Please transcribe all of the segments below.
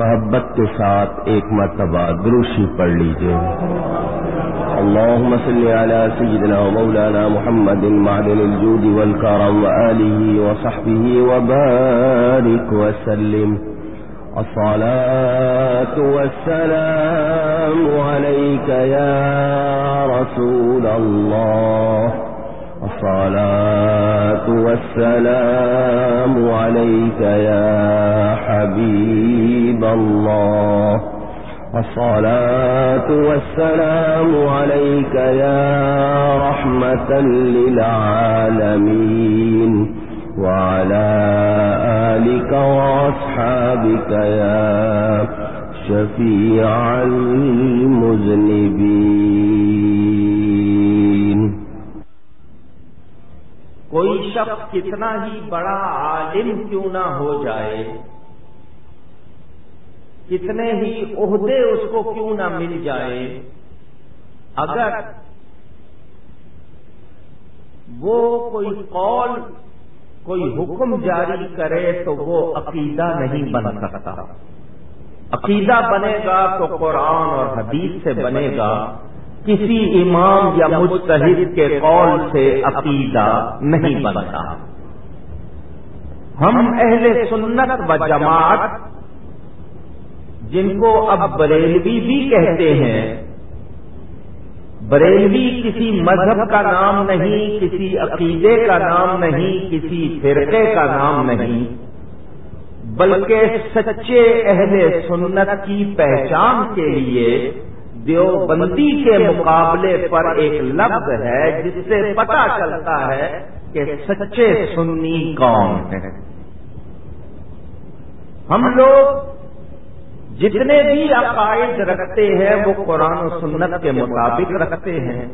محبت کے ساتھ ایک مرتبہ دروشی پڑھ لیجیے اللهم صل على سيدنا ومولانا محمد معدن الجود والكرم وآله وصحبه وبارك وسلم الصلاة والسلام عليك يا رسول الله الصلاة والسلام عليك يا حبيب الله. الصلاة والسلام عليك يا رحمة للعالمين. وعلى آلك وأصحابك يا شفيع المذنبين. کوئی شخص کتنا ہی بڑا عالم کیوں نہ ہو جائے، کتنے ہی عہدے اس کو کیوں نہ مل جائے، اگر وہ کوئی قول، کوئی حکم جاری کرے تو وہ عقیدہ نہیں بن سکتا۔ عقیدہ بنے گا تو قرآن اور حدیث سے بنے گا۔ کسی امام یا مستحد کے قول سے عقیدہ نہیں بنتا۔ ہم اہل سنت و جماعت جن کو اب بریلوی بھی کہتے ہیں، بریلوی کسی مذہب کا نام نہیں، کسی عقیدے کا نام نہیں، کسی فرقے کا نام نہیں، بلکہ سچے اہل سنت کی پہچان کے لیے دیوبندی کے مقابلے پر ایک لفظ ہے جس سے پتا چلتا ہے کہ سچے سنی کون ہیں۔ ہم لوگ جتنے بھی عقائد رکھتے ہیں وہ قرآن و سنت کے مطابق رکھتے ہیں۔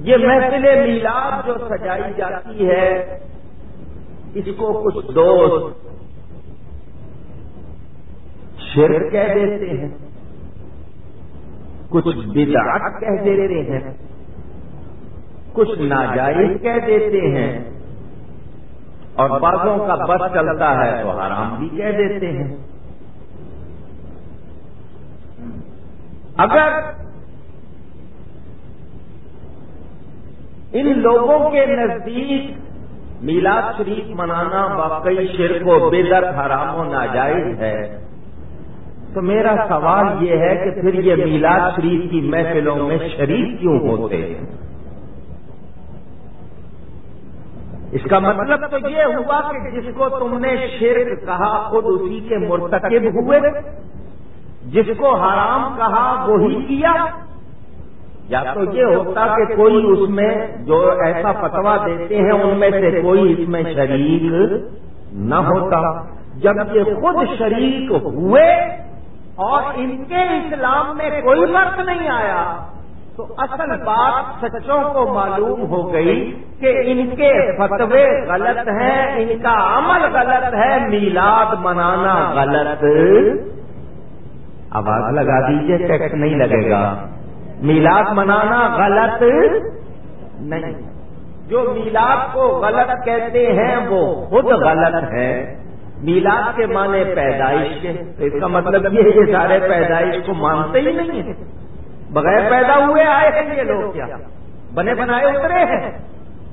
یہ محفل میلاد جو سجائی جاتی ہے، اس کو کچھ دوست شرک کہہ دیتے ہیں۔ کچھ بدعت کہہ دیتے ہیں۔ کچھ ناجائز کہہ دیتے ہیں۔ اور باتوں کا بس چلتا ہے تو حرام بھی کہہ دیتے ہیں۔ اگر ان لوگوں کے نزدیک میلاد شریف منانا واقعی شرک و بےدر حرام و ناجائز ہے تو میرا سوال یہ ہے کہ پھر یہ میلاد شریف کی محفلوں میں شریف کیوں ہوتے ہیں؟ اس کا مطلب تو یہ ہوا کہ جس کو تم نے شرک کہا خود اسی کے مرتکب ہوئے، جس کو حرام کہا وہی کیا۔ یا تو یہ ہوتا کہ کوئی اس میں جو ایسا فتوا دیتے ہیں، ان میں سے کوئی اس میں شریک نہ ہوتا۔ جب یہ خود شریک ہوئے اور ان کے اسلام میں کوئی فرق نہیں آیا تو اصل بات سچوں کو معلوم ہو گئی کہ ان کے فتوے غلط ہیں، ان کا عمل غلط ہے، میلاد منانا غلط۔ آواز لگا دیجیے ٹیکس نہیں لگے گا۔ میلاد منانا غلط نہیں۔ جو میلاد کو غلط کہتے ہیں، وہ خود غلط ہے۔ میلاد کے معنی پیدائش کے تو اس کا مطلب یہ ہے کہ سارے پیدائش کو مانتے ہی نہیں ہیں۔ بغیر پیدا ہوئے آئے ہیں یہ لوگ کیا؟ بنے بنائے اترے ہیں۔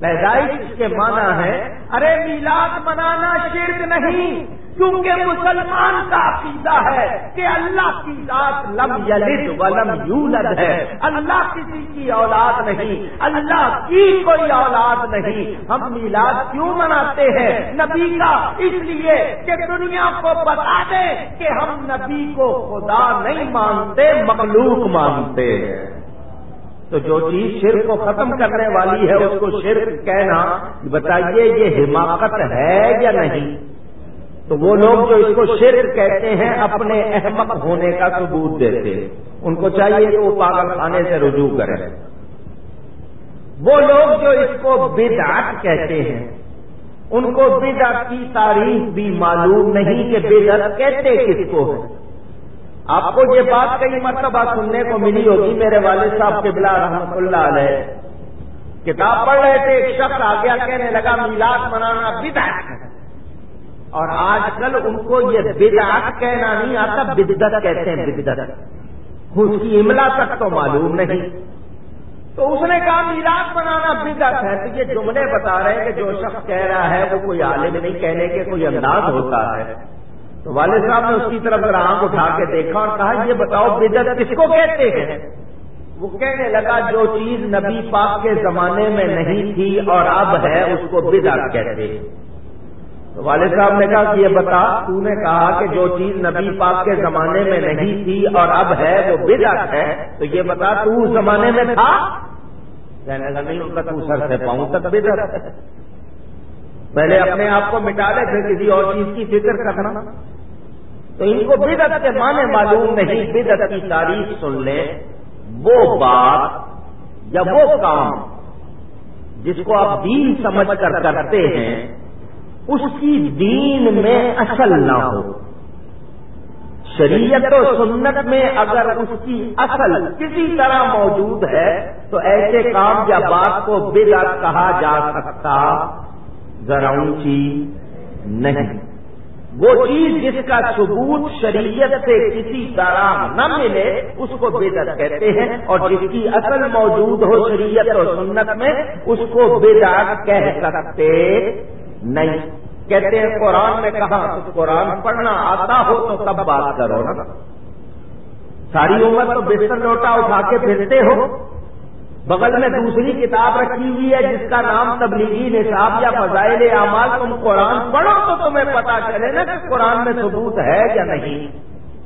پیدائش کے معنی ہے، ارے میلاد منانا شرک نہیں۔ کیونکہ مسلمان کا عقیدہ ہے کہ اللہ کی ذات لم یلد ولم یولد ہے۔ اللہ کسی کی اولاد نہیں، اللہ کی کوئی اولاد نہیں۔ ہم میلاد کیوں مناتے ہیں؟ نبی کا اس لیے کہ دنیا کو بتا دیں کہ ہم نبی کو خدا نہیں مانتے، مخلوق مانتے ہیں۔ تو جو چیز شرک کو ختم کرنے والی ہے، اس کو شرک کہنا، بتائیے یہ حماقت ہے یا نہیں؟ تو وہ لوگ جو اس کو شرک کہتے ہیں، اپنے احمق ہونے کا ثبوت دیتے ان کو چاہیے کہ وہ پاگل خانے سے رجوع کریں۔ وہ لوگ جو اس کو بدعت کہتے ہیں، ان کو بدعت کی تاریخ بھی معلوم نہیں کہ بدعت کہتے کس کو ہے آپ کو یہ بات کئی مرتبہ سننے کو ملی ہوگی، میرے والد صاحب کے بلا رحمت اللہ علیہ۔ کتاب پڑھ رہے تھے، ایک شخص آ گیا کہنے لگا، میلاد منانا بدعت ہے۔ اور آج کل ان کو یہ بدعت کہنا نہیں آتا بدت کہتے ہیں بدت اس کی املا تک تو معلوم نہیں۔ تو اس نے کہا، میلاد بنانا بدت ہے۔ تو یہ جملے بتا رہے ہیں کہ جو شخص کہہ رہا ہے، وہ کوئی عالم نہیں، کہنے کے کوئی انداز ہوتا ہے۔ تو والد صاحب نے اس کی طرف آنکھ اٹھا کے دیکھا اور کہا، یہ بتاؤ بدت کس کو کہتے ہیں؟ وہ کہنے لگا، جو چیز نبی پاک کے زمانے میں نہیں تھی اور اب ہے، اس کو بدعت کہتے ہیں۔ تو والد صاحب نے کہا کہ یہ بتا، تو نے کہا کہ جو چیز نبی پاک کے زمانے میں نہیں تھی اور اب ہے وہ بدعت ہے، تو یہ بتا، تو اس زمانے میں تھا؟ کہنے لگا، نہیں ان کا تو سر سے پاؤں تک بدعت ہے۔ پہلے اپنے آپ کو مٹا لے، پھر کسی اور چیز کی فکر کرنا۔ تو ان کو بدعت کے معنی معلوم نہیں، بدعت کی تاریخ سن لے وہ بات یا وہ کام جس کو آپ دین سمجھ کر کرتے ہیں اس کی دین میں اصل نہ ہو۔ شریعت و سنت میں اگر اس کی اصل کسی طرح موجود ہے، تو ایسے کام یا بات کو بلا کہا جا سکتا۔ ذرا اونچی نہیں۔ وہ چیز جس کا ثبوت شریعت سے کسی طرح نہ ملے، اس کو بدعت کہتے ہیں۔ اور جس کی اصل موجود ہو شریعت اور سنت میں، اس کو بدعت کہہ سکتے۔ نہیں۔ کہتے ہیں قرآن میں کہا قرآن پڑھنا آتا ہو تو تب بات کرو نا۔ ساری عمر تو بستر لوٹا اٹھا کے پھرتے ہو۔ بغل میں دوسری کتاب رکھی ہوئی ہے جس کا نام تبلیغی نصاب یا فضائل اعمال۔ تم قرآن پڑھو تو تمہیں پتا چلے نا کہ قرآن میں ثبوت ہے یا نہیں۔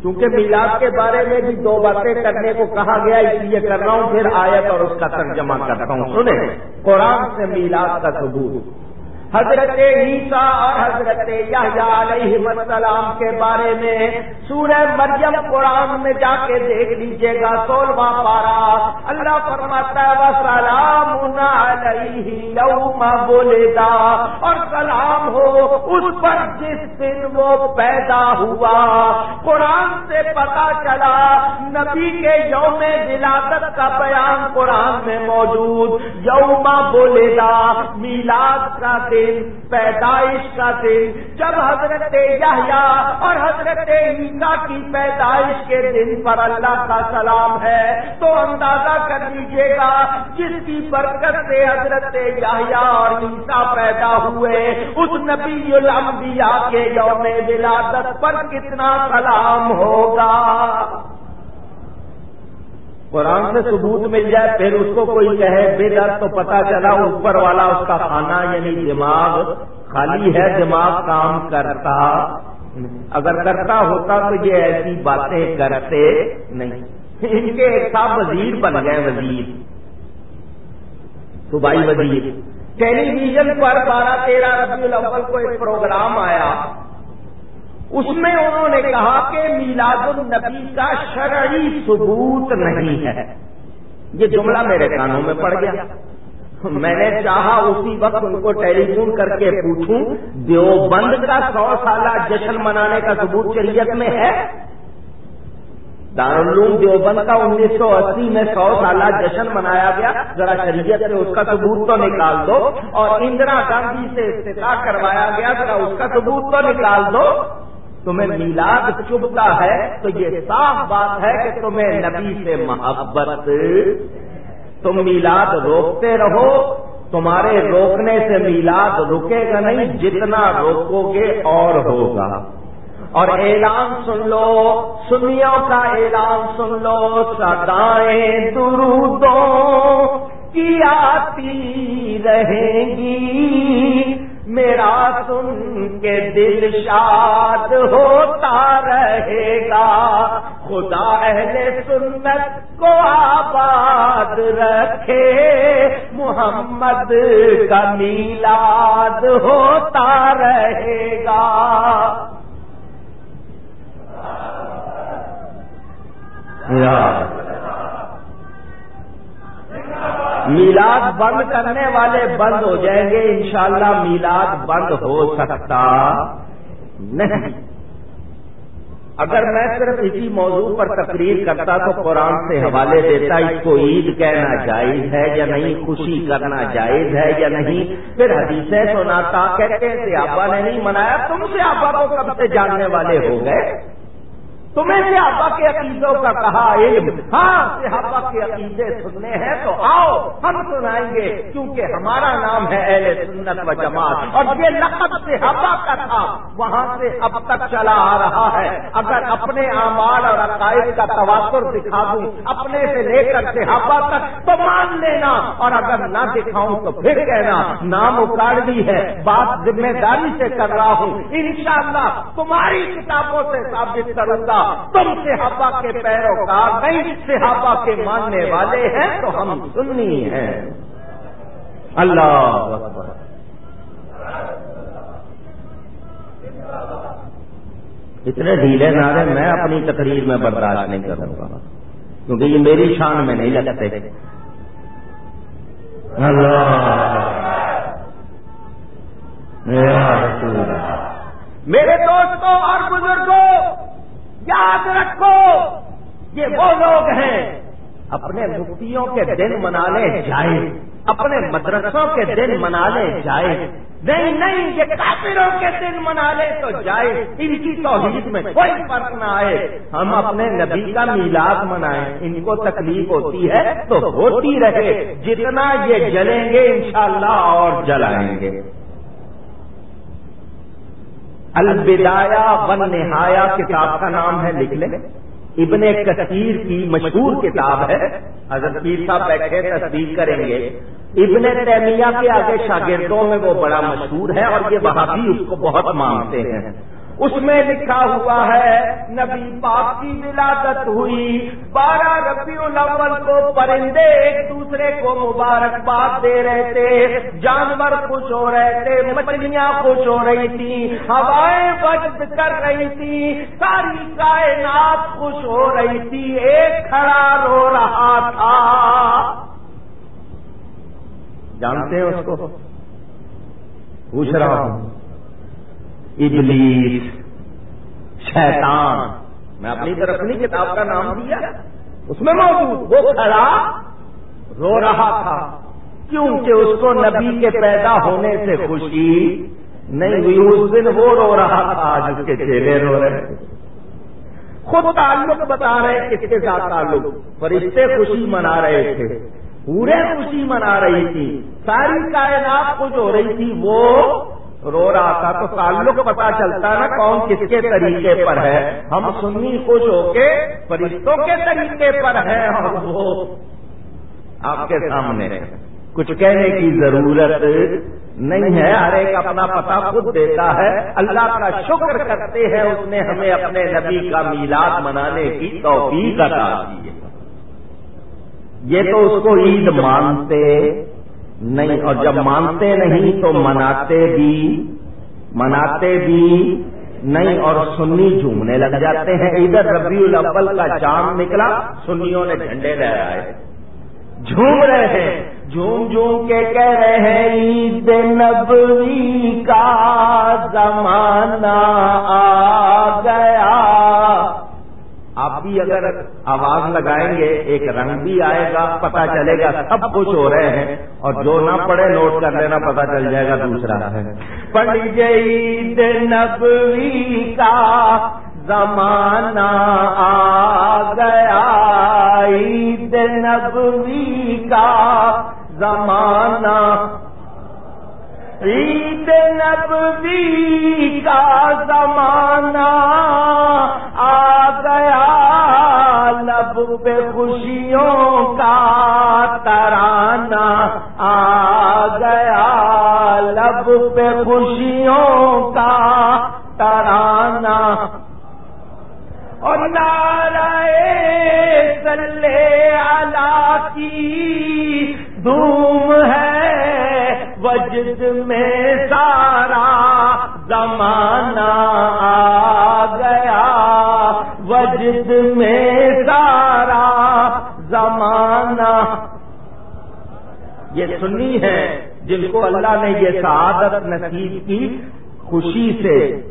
کیونکہ میلاد کے بارے میں بھی دو باتیں کرنے کو کہا گیا، اس لیے کر رہا ہوں، پھر آیت اور اس کا ترجمہ کرتا ہوں۔ سنیں، قرآن سے میلاد کا ثبوت۔ حضرت عیسیٰ اور حضرت علیہ السلام کے بارے میں سورہ مریم قرآن میں جا کے دیکھ لیجیے گا، سولہواں پارا اللہ فرماتا ہے سلام علیہ یوم بولے اور سلام ہو اس پر جس دن وہ پیدا ہوا۔ قرآن سے پتا چلا، نبی کے یوم ولادت کا بیان قرآن میں موجود۔ یوما بولے گا میلاد کا دن دن، پیدائش کا دن۔ جب حضرت یحییٰ اور حضرت عیسیٰ کی پیدائش کے دن پر اللہ کا سلام ہے، تو اندازہ کر لیجیے گا جس کی برکت سے حضرت یحییٰ اور عیسیٰ پیدا ہوئے، اس نبی الانبیاء کے یوم ولادت پر کتنا سلام ہوگا۔ قرآن سے ثبوت مل جائے، پھر اس کو کوئی کہے، بے در تو پتا چلا اوپر والا اس کا کھانا یعنی دماغ خالی ہے، دماغ کام کرتا۔ اگر کرتا ہوتا تو یہ ایسی باتیں کرتے نہیں۔ ان کے ایک صاحب وزیر بن گئے، وزیر۔ صوبائی وزیر۔ ٹیلی ویژن پر بارہ تیرہ ربیع الاول کو ایک پروگرام آیا۔ اس میں انہوں نے کہا کہ میلاد النبی کا شرعی ثبوت نہیں ہے۔ یہ جملہ میرے کانوں میں پڑ گیا۔ میں نے چاہا اسی وقت ان کو ٹیلی فون کر کے پوچھوں، دیوبند کا سو سالہ جشن منانے کا ثبوت شریعت میں ہے؟ دارالعلوم دیوبند کا انیس سو اسی میں سو سالہ جشن منایا گیا۔ ذرا شریعت سے اس کا ثبوت تو نکال دو اور اندرا گاندھی سے استفاع کروایا گیا۔ ذرا اس کا ثبوت تو نکال دو۔ تمہیں میلاد چبھتا ہے تو یہ صاف بات ہے کہ تمہیں نبی سے محبت۔ تم میلاد روکتے رہو، تمہارے روکنے سے میلاد رکے گا نہیں، جتنا روکو گے اور ہوگا۔ اور اعلان سن لو، سنیوں کا اعلان سن لو سدائیں درودوں کی آتی رہیں گی۔ میرا سن کے دل شاد ہوتا رہے گا۔ خدا اہل سنت کو آباد رکھے۔ محمد کا میلاد ہوتا رہے گا۔ میلاد بند کرنے والے بند ہو جائیں گے، انشاءاللہ میلاد بند ہو سکتا نہیں۔ اگر میں صرف اسی موضوع پر تقریر کرتا تو قرآن سے حوالے دیتا اس کو عید کہنا جائز ہے یا نہیں، خوشی کرنا جائز ہے یا نہیں۔ پھر حدیثیں سناتا، کہتے ہیں صحابہ نے نہیں منایا، تم سے آبا کو کب سے جاننے والے ہو گئے؟ تمہیں صحابہ کے عقیدوں کا کہا علم. ہاں صحابہ کے عقیدے سننے ہیں تو آؤ، ہم سنائیں گے، کیونکہ ہمارا نام ہے اہل سنت و جماعت. اور یہ لقب صحابہ کا تھا، وہاں سے اب تک چلا آ رہا ہے. اگر اپنے اعمال اور عقائد کا تواتر دکھا دوں، اپنے سے لے کر صحابہ تک، تو مان لینا. اور اگر نہ دکھاؤں تو پھر کہنا، نام اکاڑ دی ہے، بات ذمہ داری سے کر رہا ہوں. انشاءاللہ تمہاری کتابوں سے ثابت کروں گا تم صحابہ کے پیروکار نہیں، صحابہ کے ماننے والے ہیں تو ہم سننی ہیں۔ اللہ اتنے ڈھیلے نعرے میں اپنی تقریر میں برداشت نہیں کر سکتا کیونکہ یہ میری شان میں نہیں لگتے۔ میرے دوستوں اور بزرگوں یاد رکھو یہ وہ لوگ ہیں۔ اپنے مفتیوں کے دن منانے جائے۔ اپنے مدرسوں کے دن منانے جائے۔ نہیں نہیں یہ کافروں کے دن منا لے تو جائے۔ ان کی توحید میں کوئی فرق نہ آئے۔ ہم اپنے نبی کا میلاد منائیں۔ ان کو تکلیف ہوتی ہے تو ہوتی رہے۔ جتنا یہ جلیں گے انشاءاللہ اور جلائیں گے۔ البدایا ون نہایا کتاب کا نام ہے، لکھ لیں۔ ابن کثیر کی مشہور کتاب ہے۔ حضرت پیر صاحب بیٹھے تصدیق کریں گے۔ ابن تیمیہ کے آگے شاگردوں میں وہ بڑا مشہور ہے اور یہ وہاں بھی اس کو بہت مانتے ہیں۔ اس میں لکھا ہوا ہے، نبی پاک کی ولادت ہوئی۔ بارہ ربیع الاول کو پرندے ایک دوسرے کو مبارکباد دے رہے تھے۔ جانور خوش ہو رہے تھے، مچھلیاں خوش ہو رہی تھی، ہوائیں بچ کر رہی تھی، ساری کائنات خوش ہو رہی تھی۔ ایک کھڑا رو رہا تھا۔ جانتے ہیں اس کو؟ پوچھ رہا ہوں۔ ابلیس، شیطان۔ میں اپنی طرف اپنی کتاب کا نام دیا۔ اس میں موجود۔ وہ کھڑا رو رہا تھا۔ کیونکہ اس کو نبی کے پیدا ہونے سے خوشی نہیں ہوئی۔ اس دن وہ رو رہا تھا آج اس کے چہرے رو رہے خود تعلق بتا رہے کس کے ساتھ تعلق۔ فرشتے خوشی منا رہے تھے۔ پورے خوشی منا رہی تھی۔ ساری کائنات کچھ ہو رہی تھی۔ وہ رو رہا تھا تو تعلق پتا چلتا نا کون کس کے طریقے پر ہے۔ ہم سنی خوش ہو کے فرشتوں کے طریقے پر ہے۔ اور وہ آپ کے سامنے کچھ کہنے کی ضرورت نہیں ہے۔ ہر ایک اپنا پتا خود دیتا ہے۔ اللہ کا شکر کرتے ہیں اس نے ہمیں اپنے نبی کا میلاد منانے کی توفیق عطا کی ہے۔ یہ تو اس کو عید مانتے نہیں اور جب مانتے نہیں تو مناتے بھی مناتے بھی نہیں اور سنی جھومنے لگ جاتے ہیں۔ ادھر ربیع الاول کا چاند نکلا سنیوں نے جھنڈے لہرائے۔ جھوم رہے ہیں جھوم جھوم کے کہہ رہے ہیں عید نبوی کا زمانہ آ گیا۔ بھی اگر آواز لگائیں گے، ایک رنگ بھی آئے گا پتا چلے گا، سب کچھ ہو رہے ہیں اور جو نہ پڑے نوٹ کر لینا پتا چل جائے گا دوسرا ہے۔ پڑھ عید نبوی کا زمانہ آ گیا۔ عید نبوی کا زمانہ عید نبوی کا زمانہ آ گیا۔ مطلب لب پہ خوشیوں کا ترانہ آ گیا۔ مطلب لب پہ خوشیوں کا ترانہ۔ اور نارائ سلے اللہ کی دھوم ہے۔ وجد میں سارا زمانہ آ گیا۔ وجد میں یہ سنی ہے، جن کو اللہ نے یہ سعادت نصیب کی خوشی سے۔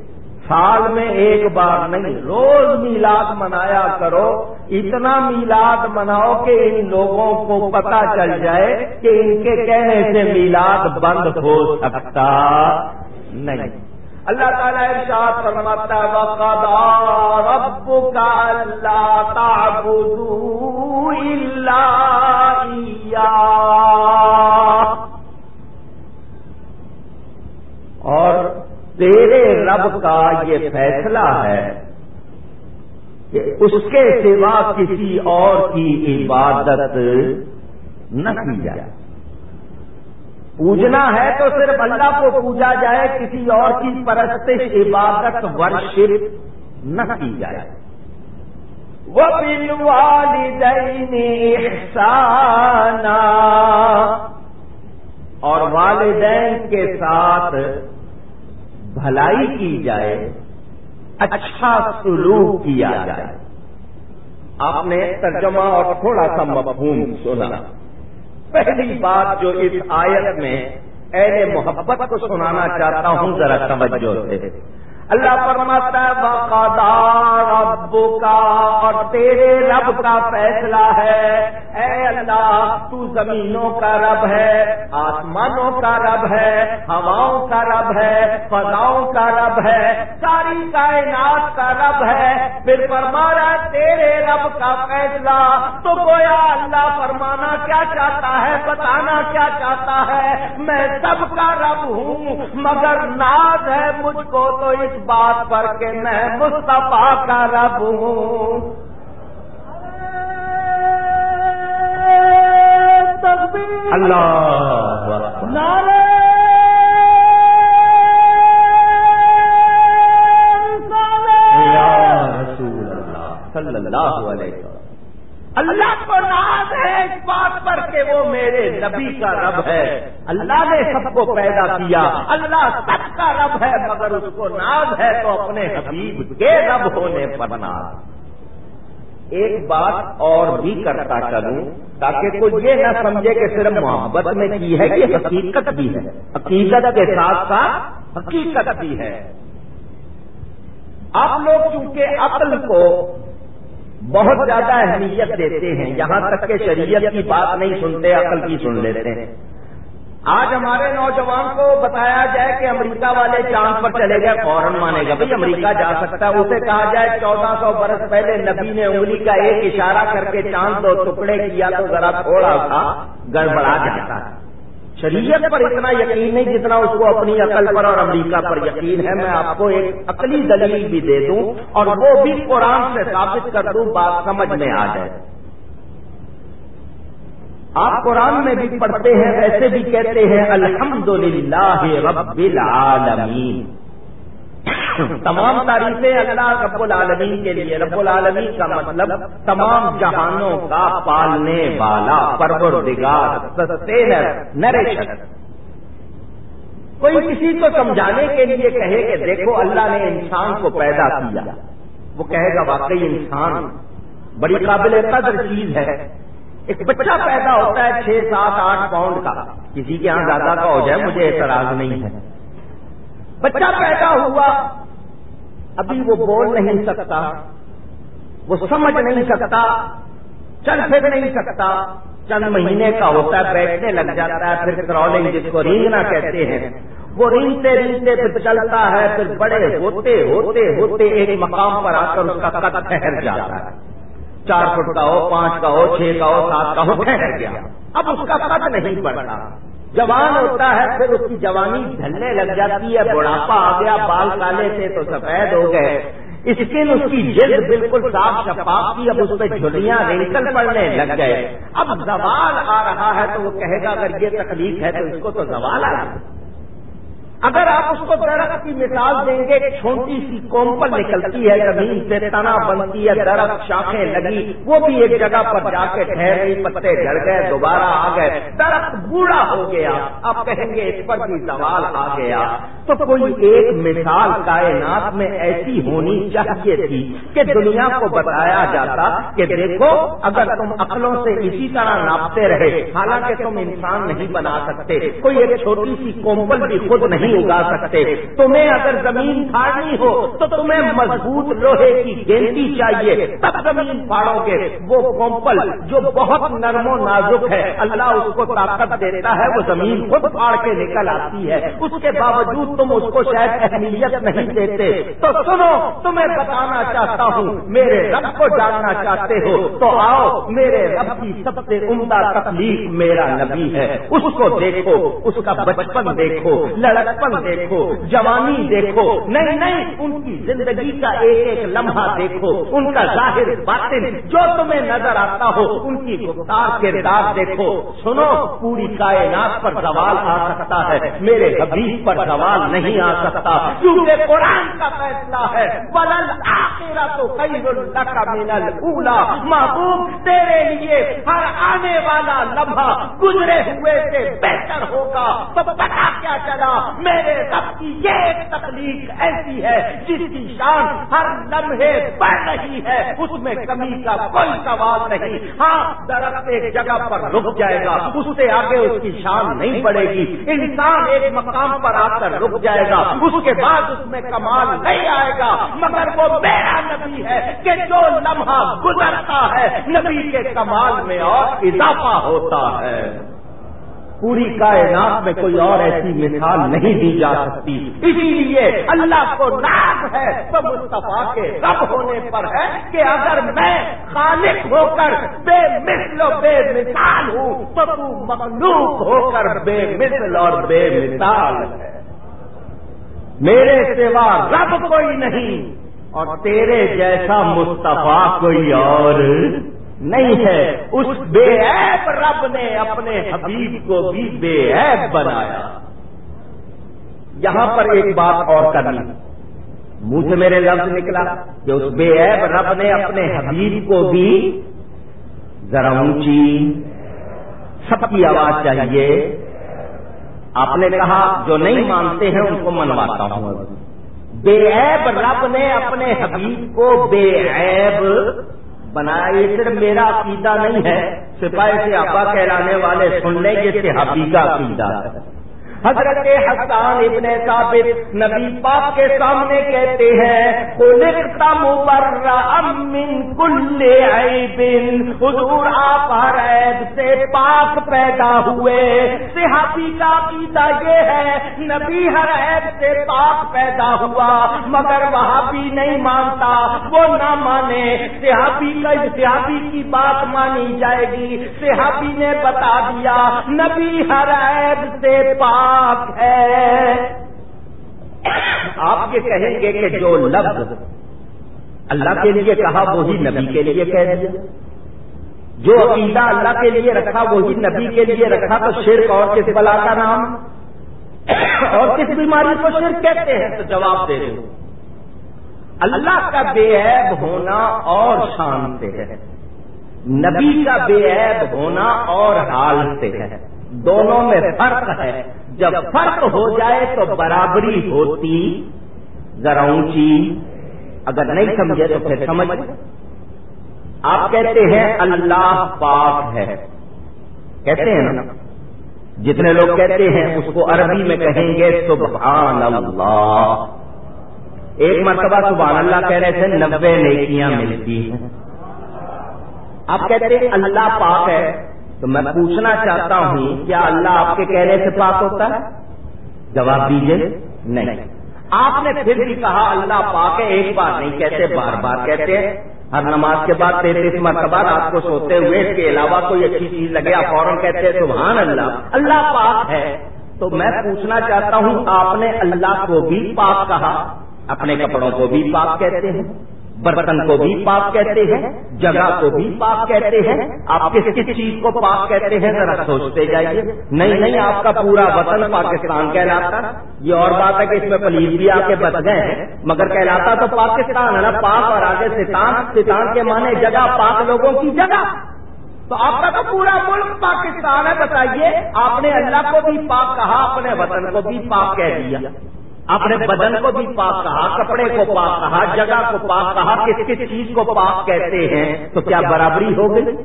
سال میں ایک بار نہیں، روز میلاد منایا کرو۔ اتنا میلاد مناؤ کہ ان لوگوں کو پتا چل جائے کہ ان کے کہنے سے میلاد بند ہو سکتا نہیں۔ اللہ تعالیٰ ارشاد فرماتا وقضا ربك الا تعبدوا الا اياه اور تیرے رب کا یہ فیصلہ ہے کہ اس کے سوا کسی اور کی عبادت نہ کی جائے۔ پوجنا ہے تو صرف اللہ کو پوجا جائے، کسی اور کی پرست عبادت، ورشپ نہ کی جائے۔ وہ اور والدین کے ساتھ بھلائی کی جائے اچھا سلوک کیا جائے۔ آپ نے ترجمہ اور تھوڑا سا مفہوم سنا۔ پہلی بات جو اس آیت میں اہل محبت کو سنانا چاہتا ہوں، ذرا توجہ سے۔ اللہ فرماتا ہے رب کا اور تیرے رب کا فیصلہ ہے۔ اے اللہ، تو زمینوں کا رب ہے، آسمانوں کا رب ہے، ہواؤں کا رب ہے، فضاؤں کا رب ہے، ساری کائنات کا رب ہے۔ پھر فرمانا تیرے رب کا فیصلہ تو گویا اللہ فرمانا کیا چاہتا ہے، بتانا کیا چاہتا ہے، میں سب کا رب ہوں، مگر ناز ہے مجھ کو تو اس بات پر کہ میں مصطفیٰ کا رب ہوں۔ اللہ رسول اللہ صلی اللہ علیہ اللہ کو ناز ہے اس بات پر کہ وہ میرے نبی کا رب ہے۔ اللہ نے سب کو پیدا کیا۔ اللہ سب کا رب ہے مگر اس کو ناز ہے تو اپنے حبیب کے رب ہونے پر ناز۔ ایک بات اور بھی کرتا چلوں تاکہ کوئی یہ نہ سمجھے کہ صرف محبت میں کی ہے کہ حقیقت بھی ہے۔ حقیقت کے ساتھ ساتھ حقیقت بھی ہے۔ آپ لوگ چونکہ عقل کو بہت زیادہ اہمیت دیتے ہیں، یہاں تک کہ شریعت کی بات نہیں سنتے، عقل کی سن لیتے ہیں۔ آج ہمارے نوجوان کو بتایا جائے کہ امریکہ والے چاند پر چلے گئے، فوراً مانے گا بھائی امریکہ جا سکتا ہے۔ اسے کہا جائے چودہ سو برس پہلے نبی نے انگلی کا ایک اشارہ کر کے چاند دو ٹکڑے کیا تو ذرا تھوڑا سا گڑبڑا جاتا ہے۔ شریعت پر اتنا یقین نہیں جتنا اس کو اپنی عقل پر اور امریکہ پر یقین ہے۔ میں آپ کو ایک عقلی دلیل بھی دے دوں اور وہ بھی قرآن سے ثابت کر دوں، بات سمجھ میں آ جائے۔ آپ قرآن میں بھی پڑھتے ہیں، ایسے بھی کہتے ہیں الحمد للہ رب العالمین تمام تعریفیں اللہ رب العالمین کے لیے۔ رب العالمین کا مطلب تمام جہانوں کا پالنے والا، پروردگار، سسٹینر، نریشن۔ کوئی کسی کو سمجھانے کے لیے کہے کہ دیکھو، اللہ نے انسان کو پیدا کیا۔ وہ کہے گا، واقعی انسان، بڑی قابل قدر چیز ہے۔ ایک بچہ پیدا ہوتا ہے چھ سات آٹھ پاؤنڈ کا۔ کسی کے یہاں زیادہ کا ہو جائے، مجھے اعتراض نہیں ہے۔ بچہ پیدا ہوا، ابھی وہ بول نہیں سکتا، وہ سمجھ نہیں سکتا، چل پھر نہیں سکتا۔ چند مہینے کا ہوتا ہے، بیٹھنے لگ جاتا ہے، پھر کرالنگ جس کو رینگنا کہتے ہیں، وہ رینگتے رینگتے پھر چلتا ہے، پھر بڑے ہوتے ہوتے ہوتے ایک مقام پر آ کر اس کا قد ٹھہر جاتا ہے۔ چار فٹ کا ہو، پانچ کا ہو، چھ کا ہو، سات کا ہو ٹھہر گیا۔ اب اس کا قد نہیں بڑھتا۔ جوان ہوتا ہے، پھر اس کی جوانی ڈھلنے لگ جاتی ہے، بڑھاپا آ گیا، بال کالے تھے تو سفید ہو گئے۔ اسکن اس کی جلد بالکل صاف شفاف کی اب اس پہ جھلیاں، رینکل پڑنے لگ گئے۔ اب زوال آ رہا ہے تو وہ کہے گا، اگر یہ تکلیف ہے تو اس کو تو زوال آ رہا ہے۔ اگر آپ اس کو درخت کی مثال دیں گے، چھوٹی سی کومپل نکلتی ہے، زمین سے تنا بنتی ہے، درخت شاخیں لگی، وہ بھی ایک جگہ پر جا کے ٹھہر پتے جڑ گئے، دوبارہ آ گئے، درخت بوڑھا ہو گیا آپ کہیں گے اس پر بھی سوال آ گیا۔ تو کوئی ایک مثال کائنات میں ایسی ہونی چاہیے تھی کہ دنیا کو بتایا جاتا کہ دیکھو، اگر تم عقلوں سے اسی طرح ناپتے رہے، حالانکہ تم انسان نہیں بنا سکتے، کوئی ایک چھوٹی سی کومپل بھی خود نہیں اگا سکتے۔ تمہیں اگر زمین پھاڑنی ہو تو تمہیں مضبوط لوہے کی گیندی چاہیے۔ تب زمین پھاڑو گے۔ وہ کومپل جو بہت نرم و نازک ہے، اللہ اس کو طاقت دیتا ہے، وہ زمین خود پھاڑ کے نکل آتی ہے۔ اس کے باوجود تم اس کو شاید اہمیت نہیں دیتے۔ تو سنو، تمہیں بتانا چاہتا ہوں، میرے رب کو جاننا چاہتے ہو۔ تو آؤ، میرے رب کی سب سے عمدہ تکلیف میرا نبی ہے۔ اس کو دیکھو، اس کا بچپن دیکھو۔ لڑکپن دیکھو، جوانی دیکھو نہیں نہیں ان کی زندگی کا ایک ایک لمحہ دیکھو، ان کا ظاہر باطن جو تمہیں نظر آتا ہو، ان کی گفتار کردار دیکھو۔ سنو، پوری کائنات پر سوال آ سکتا ہے، میرے حبیب پر سوال نہیں آ سکتا۔ کیونکہ قرآن کا فیصلہ ہے بلل آخرا تو کئی اولا محبوب، تیرے لیے ہر آنے والا لمحہ گزرے ہوئے سے بہتر ہوگا۔ تو پتا کیا چلا؟ میرے رب کی یہ ایک تکلیف ایسی ہے جس کی شان ہر لمحے بڑھ رہی ہے، اس میں کمی کا کوئی سوال نہیں۔ ہاں درخت ایک جگہ پر رک جائے گا، اس سے آگے اس کی شان نہیں پڑے گی۔ انسان ایک مقام پر آ کر رک جائے گا، اس کے بعد اس میں کمال نہیں آئے گا۔ مگر وہ میرا نبی ہے کہ جو لمحہ گزرتا ہے، نبی کے کمال میں اور اضافہ ہوتا ہے۔ پوری کائنات میں کوئی اور ایسی مثال نہیں دی جا سکتی۔ اسی لیے اللہ کو ناز ہے تو مصطفیٰ کے رب ہونے پر ہے کہ اگر میں خالق ہو کر بے مثل و بے مثال ہوں، تو تو مخلوق ہو کر بے مثل اور بے مثال ہے۔ میرے سوا رب کوئی نہیں اور تیرے جیسا مصطفیٰ کوئی اور۔ نہیں ہے। اس بے عیب رب نے اپنے حبیب کو بھی بے عیب بنایا۔ یہاں پر ایک بات اور کرنی۔ منہ سے میرے لفظ نکلا کہ اس بے عیب رب نے اپنے حبیب کو بھی ذرا اونچی سب کی آواز چاہیے۔ آپ نے کہا جو نہیں مانتے ہیں ان کو منواتا ہوں۔ بے عیب رب نے اپنے حبیب کو بے عیب بنایا یہ صرف میرا عقیدہ نہیں ہے، سپاہی سے آپا کہلانے والے سننے کے حقیقہ صحابی کا عقیدہ ہے۔ حضرت حسان ابن ثابت نبی پاک کے سامنے کہتے ہیں کل عیب حضور آپ ہر عیب سے پاک پیدا ہوئے۔ صحابی کا عقیدہ یہ ہے، نبی ہر عیب سے پاک پیدا ہوا، مگر وہاں بھی نہیں مانتا، وہ نہ مانے۔ صحابی کا، صحابی کی بات مانی جائے گی۔ صحابی نے بتا دیا، نبی ہر عیب سے پاک ہے۔ آپ یہ کہیں گے کہ جو لفظ اللہ کے لیے کہا وہی نبی کے لیے کہہ دیا۔ جو عقیدہ اللہ کے لیے رکھا وہی نبی کے لیے رکھا تو شرک اور کس بلا کا نام؟ اور کس بیماری کو شرک کہتے ہیں؟ تو جواب دے دو۔ اللہ کا بے عیب ہونا اور شان سے ہے۔ نبی کا بے عیب ہونا اور حال سے ہے۔ دونوں میں فرق ہے۔ جب فرق ہو جائے تو برابری ہوتی۔ ذرا اونچی۔ اگر نہیں سمجھے تو پھر سمجھ۔ آپ کہتے ہیں اللہ پاک ہے۔ کہتے ہیں نا۔ جتنے لوگ کہتے ہیں اس کو عربی میں کہیں گے سبحان اللہ۔ ایک مرتبہ سبحان اللہ کہہ رہے تھے نبے نیکیاں ملتی ہیں۔ آپ کہتے ہیں اللہ پاک ہے۔ تو میں پوچھنا چاہتا ہوں، کیا اللہ آپ کے کہنے سے پاک ہوتا ہے؟ جواب دیجیے نہیں۔ آپ نے پھر بھی کہا، اللہ پاک ہے، ایک بار نہیں کہتے، بار بار کہتے ہر نماز کے بعد تینتیس مرتبہ رات کو سوتے ہوئے اس کے علاوہ کوئی اچھی چیز لگے، آپ فوراً کہتے ہیں، سبحان اللہ اللہ پاک ہے۔ تو میں پوچھنا چاہتا ہوں، آپ نے اللہ کو بھی پاک کہا، اپنے کپڑوں کو بھی پاک کہتے ہیں؟ برتن کو بھی پاک کہتے ہیں، جگہ کو بھی پاک کہتے ہیں، آپ کس کس چیز کو پاک کہتے ہیں، ذرا سوچتے جائیے، نہیں نہیں، آپ کا پورا وطن پاکستان کہلاتا، یہ اور بات ہے کہ اس میں پلیز بھی آ کے بچ گئے ہیں، مگر کہلاتا تو پاکستان، ہے نا، پاک اور آگے سیتان سیتان کے معنی جگہ، پاک لوگوں کی جگہ، تو آپ کا تو پورا ملک پاکستان ہے، بتائیے، آپ نے اللہ کو بھی پاک کہا، اپنے وطن کو بھی پاک کہہ دیا اپنے بدن کو بھی پاک کہا، کپڑے کو پاک کہا، جگہ کو پاک کہا، کس کس چیز کو پاک کہتے ہیں؟ تو کیا برابری ہو گئی؟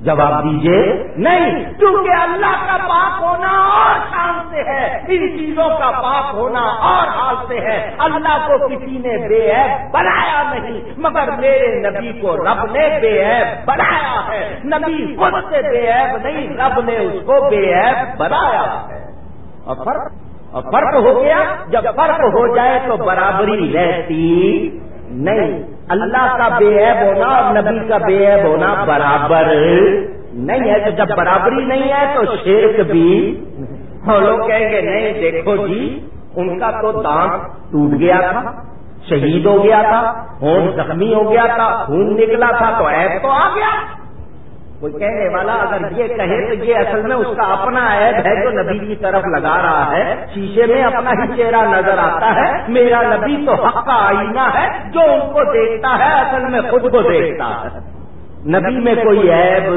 جواب دیجیے نہیں، کیونکہ اللہ کا پاک ہونا اور شان سے ہے، ان چیزوں کا پاک ہونا اور حال سے ہے۔ اللہ کو کسی نے بے عیب بنایا نہیں، مگر میرے نبی کو رب نے بے عیب بنایا ہے۔ نبی خود سے بے عیب نہیں، رب نے اس کو بے عیب بنایا ہے۔ اور فرق؟ اور فرق ہو گیا۔ جب فرق ہو جائے تو برابری رہتی۔ نہیں، اللہ کا بے عیب ہونا اور نبی کا بے عیب ہونا برابر۔ نہیں ہے تو جب برابری نہیں ہے تو شرک بھی۔ لوگ کہیں گے، نہیں، دیکھو جی ان کا تو دانت ٹوٹ گیا تھا، شہید ہو گیا تھا، خون زخمی ہو گیا تھا، خون نکلا تھا تو ایب تو آ گیا۔ کوئی کہنے والا اگر یہ کہے تو یہ اصل میں اس کا اپنا عیب ہے جو نبی کی طرف لگا رہا ہے۔ شیشے میں اپنا ہی چہرہ نظر آتا ہے۔ میرا نبی تو حق کا آئینہ ہے جو ان کو دیکھتا ہے، اصل میں خود کو دیکھتا ہے۔ نبی میں کوئی عیب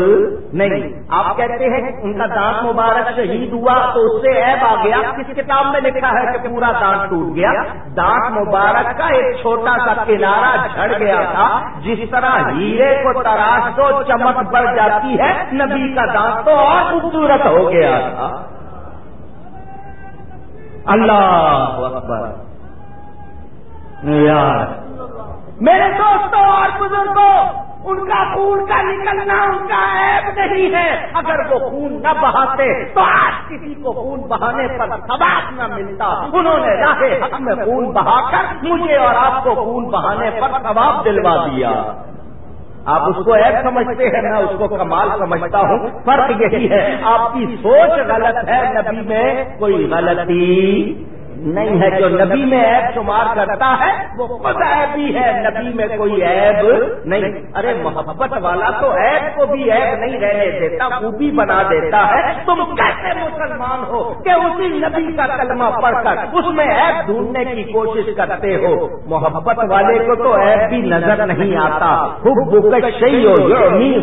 نہیں۔ آپ کہتے ہیں ان کا دانت مبارک شہید ہوا تو اس سے عیب آ گیا۔ کس کتاب میں لکھا ہے کہ پورا دانت ٹوٹ گیا؟ دانت مبارک کا ایک چھوٹا سا کنارا جھڑ گیا تھا جس طرح ہیرے کو تراش دو چمک بڑھ جاتی ہے۔ نبی کا دانت تو اور خوبصورت ہو گیا تھا۔ اللہ اکبر۔ یار میرے دوستوں اور بزرگوں، ان کا خون کا نکلنا ان کا عیب نہیں ہے۔ اگر وہ خون نہ بہاتے تو آج کسی کو خون بہانے پر ثبات نہ ملتا۔ انہوں نے راہ حق میں خون بہا کر مجھے اور آپ کو خون بہانے پر ثواب دلوا دیا۔ آپ اس کو ایپ سمجھتے ہیں، میں اس کو کمال سمجھتا ہوں۔ فرق یہی ہے، آپ کی سوچ غلط ہے نبی میں، کوئی غلطی نہیں ہے جو نبی میں عیب شمار کرتا ہے، وہ خود عیب ہی ہے، نبی میں کوئی عیب نہیں۔ ارے، محبت والا تو عیب کو بھی عیب نہیں رہنے دیتا خوبی بنا دیتا ہے۔ تم کیسے مسلمان ہو کہ اسی نبی کا کلمہ پڑھ کر اس میں عیب ڈھونڈنے کی کوشش کرتے ہو؟ محبت والے کو تو عیب بھی نظر نہیں آتا۔ یعنی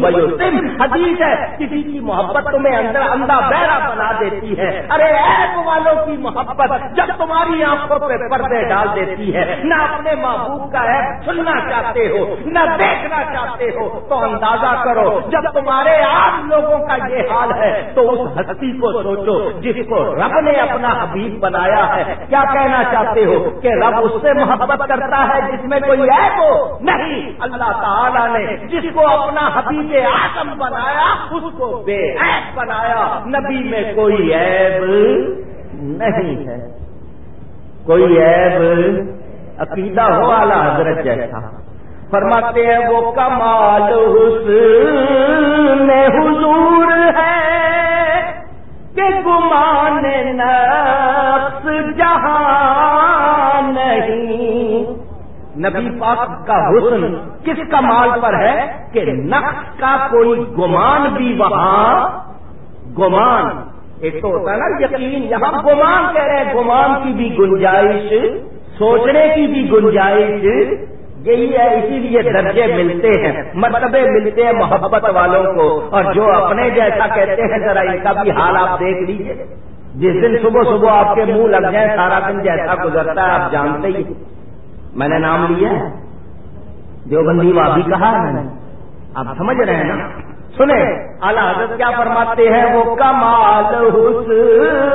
حدیث ہے، کسی کی محبت تمہیں اندر اندھا بہرا بنا دیتی ہے۔ ارے، عیب والوں کی محبت، جب تم تمہاری آنکھوں پہ پردے ڈال دیتی ہے۔ نہ اپنے محبوب کا ہے، سننا چاہتے ہو، نہ دیکھنا چاہتے ہو۔ تو اندازہ کرو، جب تمہارے عام لوگوں کا یہ حال ہے، تو اس ہستی کو سوچو، جس کو رب نے اپنا حبیب بنایا ہے۔ کیا کہنا چاہتے ہو کہ رب اس سے محبت کرتا ہے جس میں کوئی عیب ہو نہیں؟ اللہ تعالیٰ نے جس کو اپنا حبیب آسم بنایا، اس کو بے عیب بنایا۔ نبی میں کوئی عیب نہیں ہے۔ کوئی عیب، عقیدہ ہو اعلی حضرت جیسا۔ فرماتے ہیں، وہ کمال حسن حضور ہے کہ گمان نفس جہاں نہیں۔ نبی پاک کا حسن کس کمال پر ہے کہ نقص کا کوئی گمان بھی وہاں، گمان ایک تو ہوتا ہے نا یقین، یہاں گمان کہہ رہے ہیں، گمان کی بھی گنجائش، سوچنے کی بھی گنجائش، یہی ہے، اسی لیے درجے ملتے ہیں، مرتبے ملتے ہیں محبت والوں کو، اور جو اپنے جیسا کہتے ہیں، ذرا ان کا بھی حال آپ دیکھ لیجیے جس دن صبح صبح آپ کے منہ لگ جائیں، سارا دن جیسا گزرتا ہے، آپ جانتے ہی میں نے نام لیا ہے۔ جو بندی کہا ہے میں نے۔ آپ سمجھ رہے ہیں نا؟ سنیں، اعلی حضرت کیا فرماتے ہیں؟ وہ کمال حسن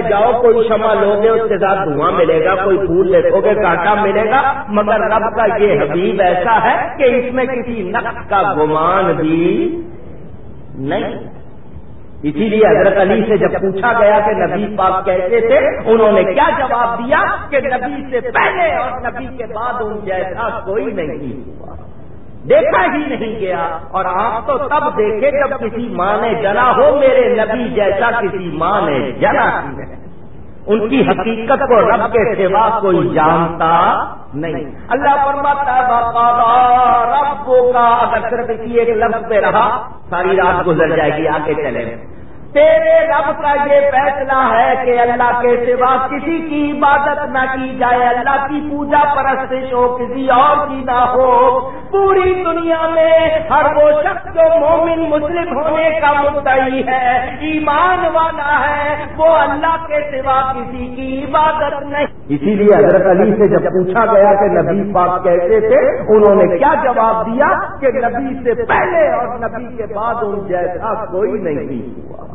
میں جاؤ، کوئی شمع لوگے اس کے ساتھ دھواں ملے گا، کوئی پھول دیکھو گے، کانٹا ملے گا۔ مگر رب کا یہ حبیب ایسا ہے کہ اس میں کسی نقص کا گمان بھی نہیں۔ اسی لیے حضرت علی سے جب پوچھا گیا کہ نبی پاک کہتے تھے، انہوں نے کیا جواب دیا کہ نبی سے پہلے اور نبی کے بعد ان جیسا کوئی نہیں ہوا۔ دیکھا ہی نہیں گیا۔ اور آپ تو تب دیکھے جب کسی ماں نے جنا ہو میرے نبی جیسا کسی ماں نے جنا۔ ان کی حقیقت کو رب کے سوا کوئی جانتا نہیں۔ اللہ فرماتا ہے رب کا اگر صرف کسی ایک لفظ پہ رہا، ساری رات گزر جائے گی، آگے چلے۔ تیرے رب کا یہ فیصلہ ہے کہ اللہ کے سوا کسی کی عبادت نہ کی جائے۔ اللہ کی پوجا پرستش ہو، کسی اور کی نہ ہو۔ پوری دنیا میں ہر وہ شخص جو مومن مسلم ہونے کا مدعی ہے، ایمان والا ہے، وہ اللہ کے سوا کسی کی عبادت نہیں۔ اسی لیے حضرت علی سے جب پوچھا گیا کہ نبی پاک کہتے تھے، انہوں نے کیا جواب دیا کہ نبی سے پہلے اور نبی کے بعد ان جیسا کوئی نہیں ہوا۔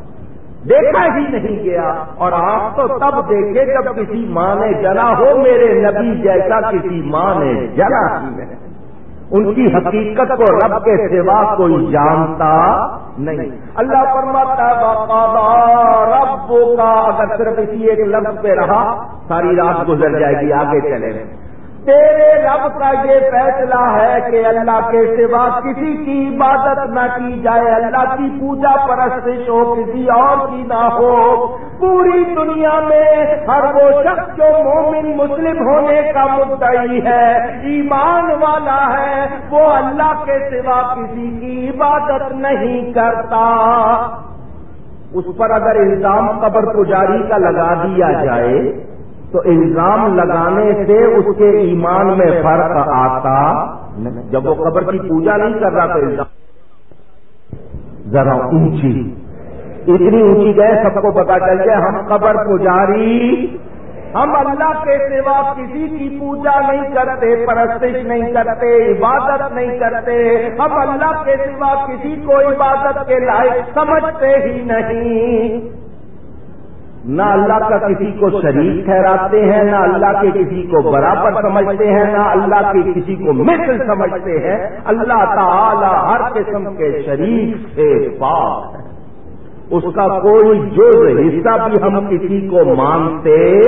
دیکھا ہی نہیں گیا۔ اور آپ تو تب دیکھے جب کسی ماں نے جنا ہو، میرے نبی جیسا کسی ماں نے جنا ہی نہیں۔ ان کی حقیقت کو رب کے سوا کوئی جانتا نہیں۔ اللہ فرماتا رب کا اگر صرف اسی ایک لفظ پہ رہا، ساری رات گزر جائے گی، آگے چلے۔ تیرے رب کا یہ فیصلہ ہے کہ اللہ کے سوا کسی کی عبادت نہ کی جائے۔ اللہ کی پوجا پرستش ہو، کسی اور کی نہ ہو۔ پوری دنیا میں ہر وہ شخص جو مومن مسلم ہونے کا مدعی ہے، ایمان والا ہے، وہ اللہ کے سوا کسی کی عبادت نہیں کرتا۔ اس پر اگر الزام قبر پجاری کا لگا دیا جائے تو الزام لگانے سے اس کے ایمان میں فرق آتا جب وہ قبر کی پوجا نہیں کر رہا تو الزام۔ ذرا اونچی۔ اتنی اونچی گئے، سب کو پتا چل جائے ہم قبر پجاری۔ ہم اللہ کے سوا کسی کی پوجا نہیں کرتے، پرستش نہیں کرتے، عبادت نہیں کرتے۔ ہم اللہ کے سوا کسی کو عبادت کے لائق سمجھتے ہی نہیں۔ نہ اللہ کا کسی کو شریک ٹھہراتے ہیں، نہ اللہ کے کسی کو برابر سمجھتے ہیں، نہ اللہ کے کسی کو مثل سمجھتے ہیں۔ اللہ تعالی ہر قسم کے شریک سے پاک ہے۔ اس کا کوئی جو حصہ بھی ہم کسی کو مانتے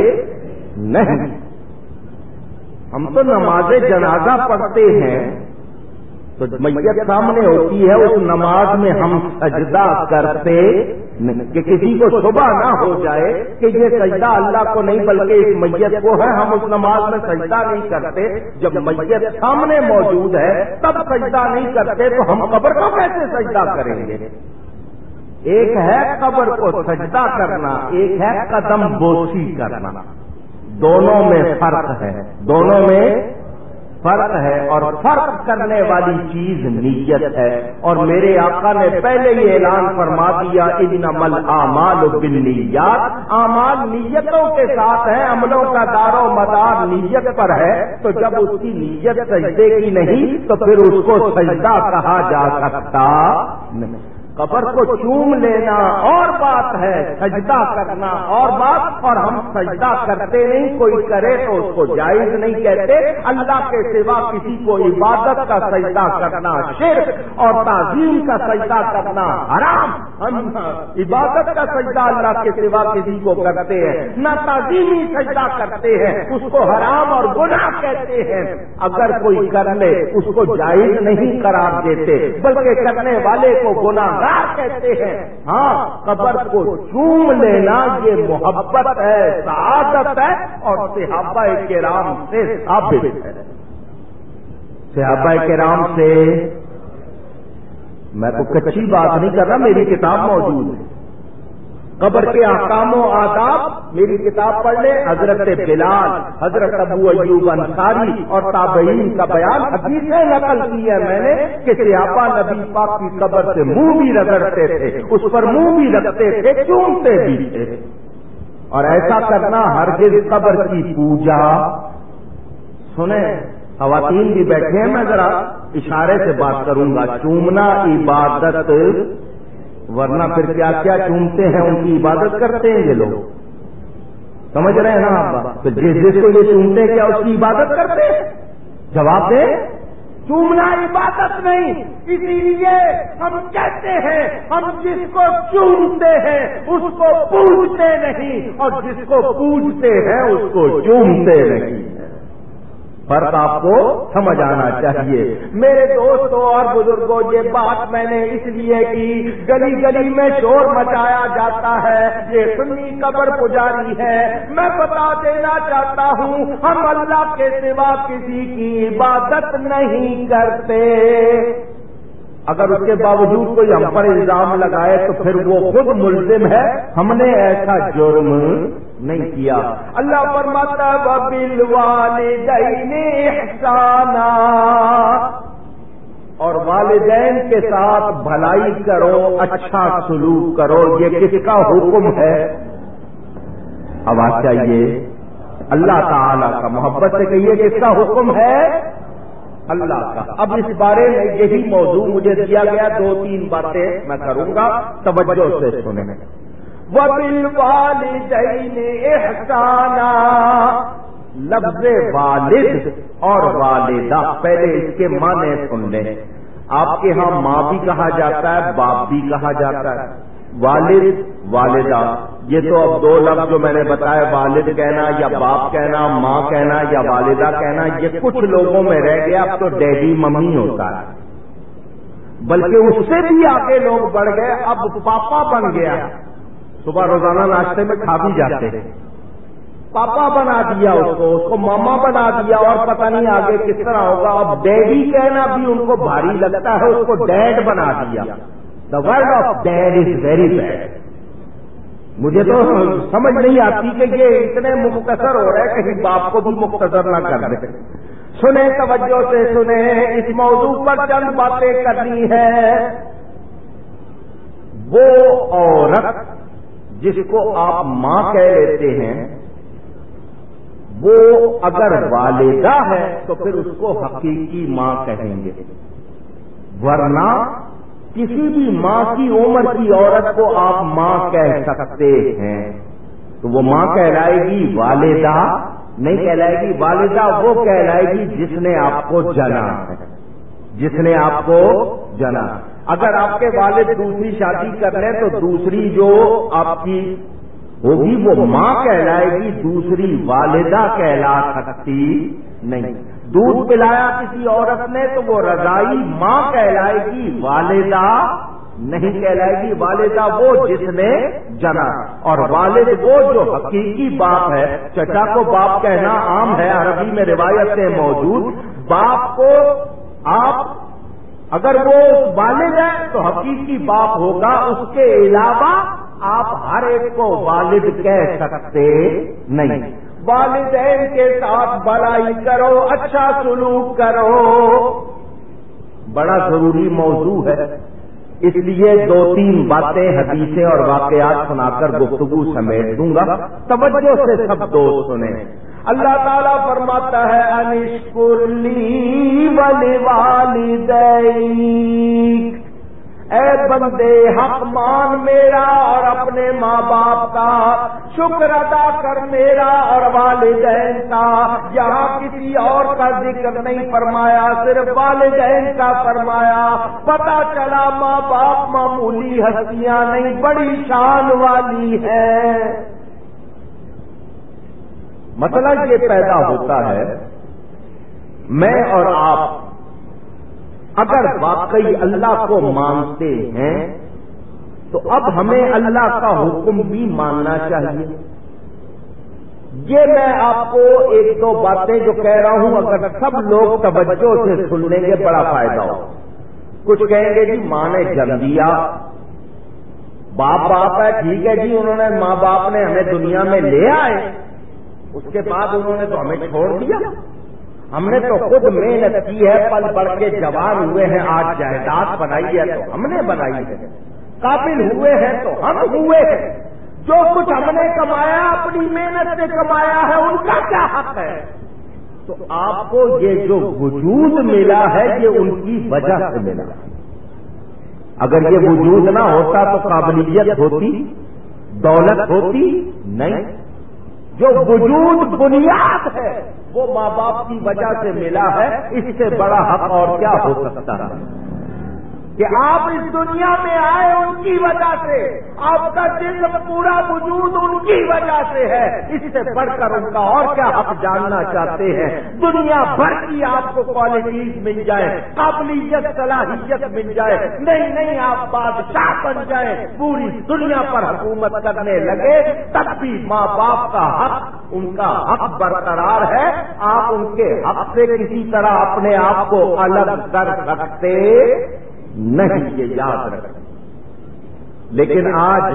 نہیں۔ ہم تو نماز جنازہ پڑھتے ہیں۔ تو میت سامنے ہوتی ہے، اس نماز میں ہم سجدہ کرتے کہ کسی کو صبح نہ ہو جائے کہ یہ سجدہ اللہ کو نہیں، بلکہ اس میت کو ہے۔ ہم اس نماز میں سجدہ نہیں کرتے۔ جب میت سامنے موجود ہے، تب سجدہ نہیں کرتے، تو ہم قبر کو کیسے سجدہ کریں گے؟ ایک ہے قبر کو سجدہ کرنا، ایک ہے قدم بوسی کرنا۔ دونوں میں فرق ہے۔ دونوں میں فرق ہے اور فرق کرنے والی چیز نیت ہے۔ اور میرے آقا نے پہلے ہی اعلان فرما دیا ان نمل امال بنیات امال نیتوں کے ساتھ ہیں، عملوں کا دار و مدار نیت پر ہے۔ تو جب اس کی نیت سجدے کی نہیں، تو پھر اس کو سجدہ کہا جا سکتا نہیں۔ قبر کو چوم لینا اور بات ہے سجدہ کرنا اور بات اور ہم سجدہ کرتے نہیں، کوئی کرے تو اس کو جائز نہیں کہتے۔ اللہ کے سوا کسی کو عبادت کا سجدہ کرنا شرک اور تعظیم کا سجدہ کرنا حرام۔ ہم عبادت کا سجدہ اللہ کے سوا کسی کو کرتے ہیں، نہ تعظیمی سجدہ کرتے ہیں، اس کو حرام اور گناہ کہتے ہیں۔ اگر کوئی کر لے، اس کو جائز نہیں قرار دیتے، بلکہ کرنے والے کو گناہ کہتے ہیں؟ ہاں قبر کو چوم لینا یہ محبت ہے، سعادت ہے اور صحابہ کے سے ثابت ہے۔ صحابہ کرام سے میں تو کچی بات نہیں کر رہا، میری کتاب موجود ہے۔ قبر کے احکام و آداب میری کتاب پڑھ لے حضرت بلال، حضرت ابو ایوب انصاری اور تابعین کا بیان حدیثیں نقل کی ہے۔ میں نے کہ سیاپا نبی پاک کی قبر سے منہ بھی رگڑتے تھے، اس پر منہ بھی رکھتے تھے چونتے بھی تھے۔ اور ایسا کرنا ہر دن قبر کی پوجا۔ سنیں، خواتین بھی بیٹھے ہیں، میں ذرا اشارے سے بات کروں گا۔ چومنا عبادت ورنہ پھر کیا کیا چومتے ہیں، ان کی عبادت کرتے ہیں یہ لوگ۔ سمجھ رہے ہیں نا آپ تو جس جس کو یہ چومتے ہیں، کیا اس کی عبادت کرتے ہیں؟ جواب دیں۔ چومنا عبادت نہیں، اسی لیے ہم کہتے ہیں، ہم جس کو چومتے ہیں، اس کو پوجتے نہیں، اور جس کو پوجتے ہیں، اس کو چومتے نہیں۔ فرق آپ کو سمجھ آنا چاہیے۔ میرے دوستوں اور بزرگوں، یہ بات میں نے اس لیے کی، گلی گلی میں شور مچایا جاتا ہے، یہ سنی قبر پجاری ہے۔ میں بتا دینا چاہتا ہوں، ہم اللہ کے سوا کسی کی عبادت نہیں کرتے۔ اگر اس کے باوجود کوئی ہم پر الزام لگائے تو پھر وہ خود ملزم ہے۔ ہم نے ایسا جرم نہیں کیا۔ اللہ پر مطلب والدین احسانا اور والدین کے ساتھ بھلائی کرو اچھا سلوک کرو، یہ کس کا حکم ہے؟ اب آ چاہیے اللہ تعالی کا محبت سے کہیے، کس کا حکم ہے؟ اللہ کا۔ اب اس بارے میں یہی موضوع مجھے دیا گیا، دو تین باتیں میں کروں گا، توجہ سے سنیں۔ والدین احسانا لفظ والد اور والدہ، پہلے اس کے معنی سن لیں۔ آپ کے ہاں ماں بھی کہا جاتا ہے، باپ بھی کہا جاتا ہے۔ والد، والدہ۔ یہ تو اب دو لفظ جو میں نے بتایا والد کہنا یا باپ کہنا، ماں کہنا یا والدہ کہنا، یہ کچھ لوگوں میں رہ گیا، اب تو ڈیڈی ممی ہوتا ہے۔ بلکہ اس سے بھی آگے لوگ بڑھ گئے، اب پاپا بن گیا۔ صبح روزانہ ناشتے میں کھا بھی جاتے۔ ہیں پاپا بنا دیا اس کو اس کو ماما بنا دیا اور پتہ نہیں آگے کس طرح ہوگا۔ اب ڈیڈی کہنا بھی ان کو بھاری لگتا ہے، اس کو ڈیڈ بنا دیا۔ The word of dead is very bad مجھے تو سمجھ نہیں آتی کہ یہ اتنے مختصر ہو رہے کہیں باپ کو بھی مختصر نہ کر دے۔ سنیں توجہ سے سنیں، اس موضوع پر چند باتیں کرنی ہے وہ عورت جس کو آپ ماں کہہ لیتے ہیں، وہ اگر والدہ ہے تو پھر اس کو حقیقی ماں کہیں گے۔ ورنہ کسی بھی ماں کی عمر کی عورت کو آپ ماں کہہ سکتے ہیں۔ تو وہ ماں کہلائے گی والدہ؟ نہیں کہلائے گی والدہ، وہ کہلائے گی جس نے آپ کو جنا ہے۔ جس نے آپ کو جنا اگر آپ کے والد دوسری شادی کر لیں تو دوسری جو آپ کی ہوگی وہ ماں کہلائے گی دوسری والدہ کہلا سکتی نہیں۔ دودھ پلایا کسی عورت نے تو وہ رضائی ماں کہلائے گی، والدہ نہیں کہلائے گی، والدہ وہ جس نے جنا۔ اور والد وہ جو حقیقی باپ ہے، چچا کو باپ کہنا عام ہے، عربی میں روایتیں موجود۔ باپ کو آپ، اگر وہ والد ہے تو حقیقی باپ ہوگا۔ اس کے علاوہ آپ ہر ایک کو والد کہہ سکتے نہیں۔ والدین کے ساتھ بڑائی کرو اچھا سلوک کرو۔ بڑا ضروری موضوع ہے۔ اس لیے دو تین باتیں حدیثیں اور واقعات سنا کر گفتگو سمیٹ دوں گا۔ توجہ سے سب دوست سنیں۔ اللہ تعالیٰ فرماتا ہے انشکرلی ولی والد اے بندے، حق مان میرا اور اپنے ماں باپ کا شکر ادا کر میرا اور والدین کا۔ یہاں کسی اور کا ذکر نہیں فرمایا، صرف والدین کا فرمایا۔ پتا چلا ماں باپ معمولی ہستیاں نہیں، بڑی شان والی ہے مسئلہ مطلب یہ پیدا ہوتا ہے، میں اور آپ اگر واقعی اللہ کو مانتے ہیں، تو اب ہمیں اللہ کا حکم بھی ماننا چاہیے۔ یہ میں آپ کو ایک دو باتیں جو کہہ رہا ہوں، اگر سب لوگ توجہ سے سن لیں گے، بڑا فائدہ ہو۔ کچھ کہیں گے جی ماں نے جن دیا۔ باپ باپ ہے، ٹھیک ہے جی انہوں نے ماں باپ نے ہمیں دنیا میں لے آئے۔ اس کے بعد انہوں نے تو ہمیں چھوڑ دیا۔ ہم نے تو خود محنت کی ہے، پل بڑھ کے جوان ہوئے ہیں، آج جائیداد بنائی ہے تو ہم نے بنائی ہے۔ قابل ہوئے ہیں تو ہم ہوئے ہیں۔ جو کچھ ہم نے کمایا، اپنی محنت سے کمایا ہے، ان کا کیا حق ہے؟ تو آپ کو یہ جو وجود ملا ہے، یہ ان کی وجہ سے ملا۔ اگر یہ وجود نہ ہوتا تو قابلیت ہوتی، دولت ہوتی، نہیں۔ جو وجود بنیاد ہے وہ ماں باپ کی وجہ سے ملا ہے، اس سے بڑا حق اور کیا ہو سکتا ہے؟ کہ آپ اس دنیا میں آئے ان کی وجہ سے، آپ کا جسم پورا وجود ان کی وجہ سے ہے۔ اس سے بڑھ کر ان کا اور کیا آپ جاننا چاہتے ہیں؟ دنیا بھر کی آپ کو کوالٹیز مل جائے قابلیت، صلاحیت مل جائے۔ نہیں نہیں، آپ بادشاہ بن جائیں، پوری دنیا پر حکومت کرنے لگے، تب بھی ماں باپ کا حق، ان کا حق برقرار ہے۔ آپ ان کے حق سے کسی طرح اپنے آپ کو الگ کر سکتے نہیں یہ یاد رکھ۔ لیکن آج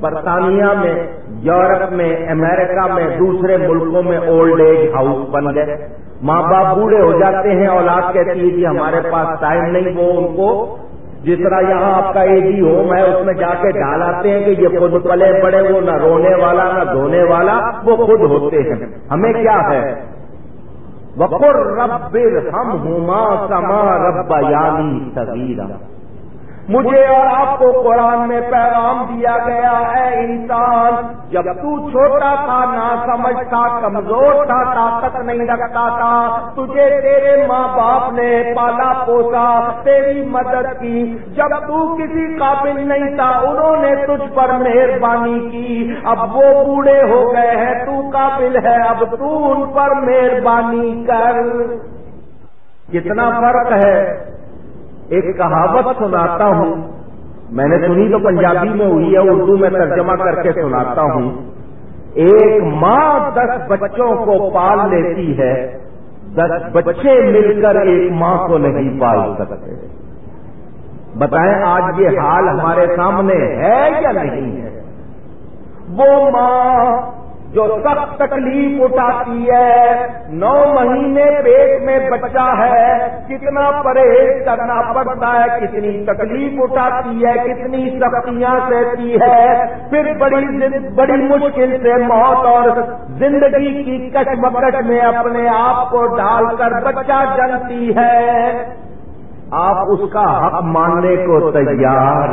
برطانیہ میں، یورپ میں، امریکہ میں، دوسرے ملکوں میں اولڈ ایج ہاؤس بن گئے۔ ماں باپ بوڑھے ہو جاتے ہیں، اولاد کہتی ہے کہ ہمارے پاس ٹائم نہیں، وہ ان کو جس طرح یہاں آپ کا ایک ہی ہوم ہے، اس میں جا کے ڈال آتے ہیں کہ یہ خود پلے پڑے، وہ نہ رونے والا، نہ دھونے والا، وہ خود ہوتے ہیں۔ ہمیں کیا ہے؟ وقر رب ہم ہوما کما رب یعنی تغیر مجھے اور آپ کو قرآن میں پیغام دیا گیا ہے انسان، جب تو چھوٹا تھا نہ سمجھ تھا، کمزور تھا، طاقت نہیں رکھتا تھا، تجھے تیرے ماں باپ نے پالا پوسا، تیری مدد کی۔ جب تو کسی قابل نہیں تھا، انہوں نے تجھ پر مہربانی کی۔ اب وہ بوڑھے ہو گئے ہیں، تو قابل ہے، اب تو ان پر مہربانی کر۔ کتنا فرق ہے ایک کہاوت سناتا ہوں۔ میں نے سنی تو پنجابی میں ہوئی ہے، اردو میں ترجمہ کر کے سناتا ہوں۔ ایک ماں دس بچوں کو پال لیتی ہے، دس بچے مل کر ایک ماں کو نہیں پال سکتے۔ بتائیں آج یہ حال ہمارے سامنے ہے یا نہیں ہے؟ وہ ماں جو سخت تکلیف اٹھاتی ہے۔ نو مہینے پیٹ میں بچہ ہے۔ کتنا پرہیز کرنا پڑتا ہے۔ کتنی تکلیف اٹھاتی ہے۔ کتنی سختیاں سہتی ہے۔ پھر بڑی بڑی مشکل سے موت اور زندگی کی کش مکش میں اپنے آپ کو ڈال کر بچہ جنتی ہے۔ آپ اس کا حق ماننے کو تیار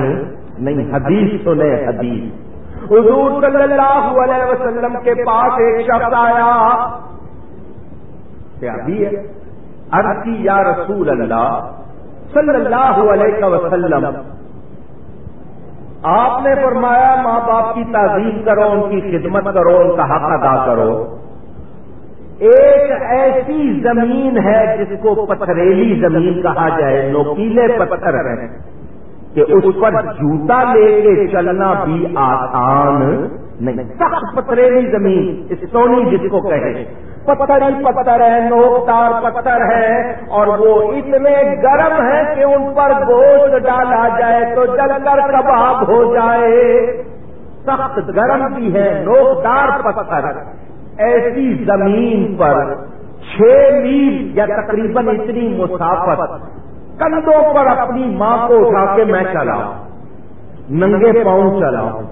نہیں۔ حدیث سنے حدیث۔ حضور صلی اللہ علیہ وسلم کے پاس ایک شخص آیا کیا ہے؟ عرض کی یا رسول اللہ صلی اللہ علیہ وسلم، آپ نے فرمایا ماں باپ کی تعظیم کرو، ان کی خدمت کرو، ان کا حق ادا کرو۔ ایک ایسی زمین ہے جس کو پتھریلی زمین کہا جائے نوکیلے پتھر ہیں۔ کہ اس پر جوتا لے کے چلنا بھی آسان نہیں۔ سخت پتھریلی زمین سونی جس کو کہے۔ پتھر ہی پتھر ہے نوکدار پتھر ہے، اور وہ اتنے گرم ہے کہ ان پر گوشت ڈالا جائے تو جل کر کباب ہو جائے۔ سخت گرم بھی ہے نوکدار پتھر۔ ایسی زمین پر چھ میل یا تقریباً اتنی مسافت۔ کندھوں پر اپنی ماں کو اٹھا کے میں چلا ننگے پاؤں چلا ہوں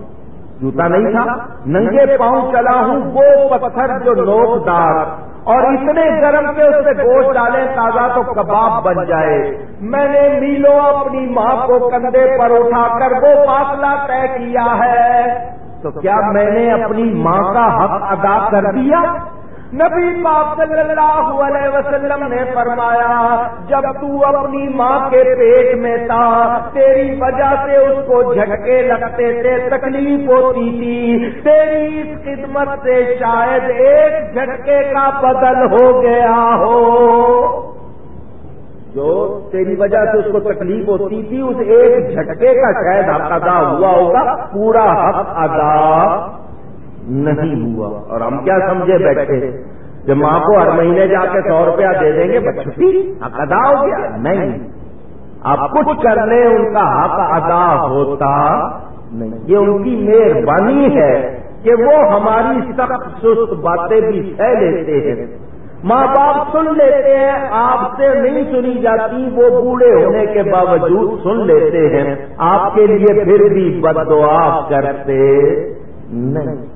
جوتا نہیں تھا؟ ننگے پاؤں چلا ہوں وہ پتھر جو لوگ دار اور اتنے گرم کے اس سے گوشت ڈالے تازہ تو کباب بن جائے۔ میں نے میلو اپنی ماں کو کندھے پر اٹھا کر وہ فاصلہ طے کیا ہے۔ تو کیا میں نے اپنی ماں کا حق ادا کر دیا؟ نبی پاک صلی اللہ علیہ وسلم نے فرمایا، جب تو اپنی ماں کے پیٹ میں تھا، تیری وجہ سے اس کو جھٹکے لگتے تھے، تکلیف ہوتی تھی۔ تیری اس خدمت سے شاید ایک جھٹکے کا بدل ہو گیا ہو۔ جو تیری وجہ سے اس کو تکلیف ہوتی تھی، اس ایک جھٹکے کا شاید حق ادا ہوا ہوگا، پورا حق ادا۔ نہیں ہوا۔ اور ہم کیا سمجھے بیٹھے؟ جب ماں کو ہر مہینے جا کے سو روپیہ دے دیں گے چھٹی۔ ادا ہو گیا؟ نہیں۔ آپ کچھ کر لیں، ان کا حق ادا ہوتا نہیں۔ یہ ان کی مہربانی ہے کہ وہ ہماری سخت سست باتیں بھی سہ لیتے ہیں۔ ماں باپ سن لیتے ہیں، آپ سے نہیں سنی جاتی، وہ بوڑھے ہونے کے باوجود سن لیتے ہیں۔ آپ کے لیے پھر بھی بد دعا کرتے نہیں۔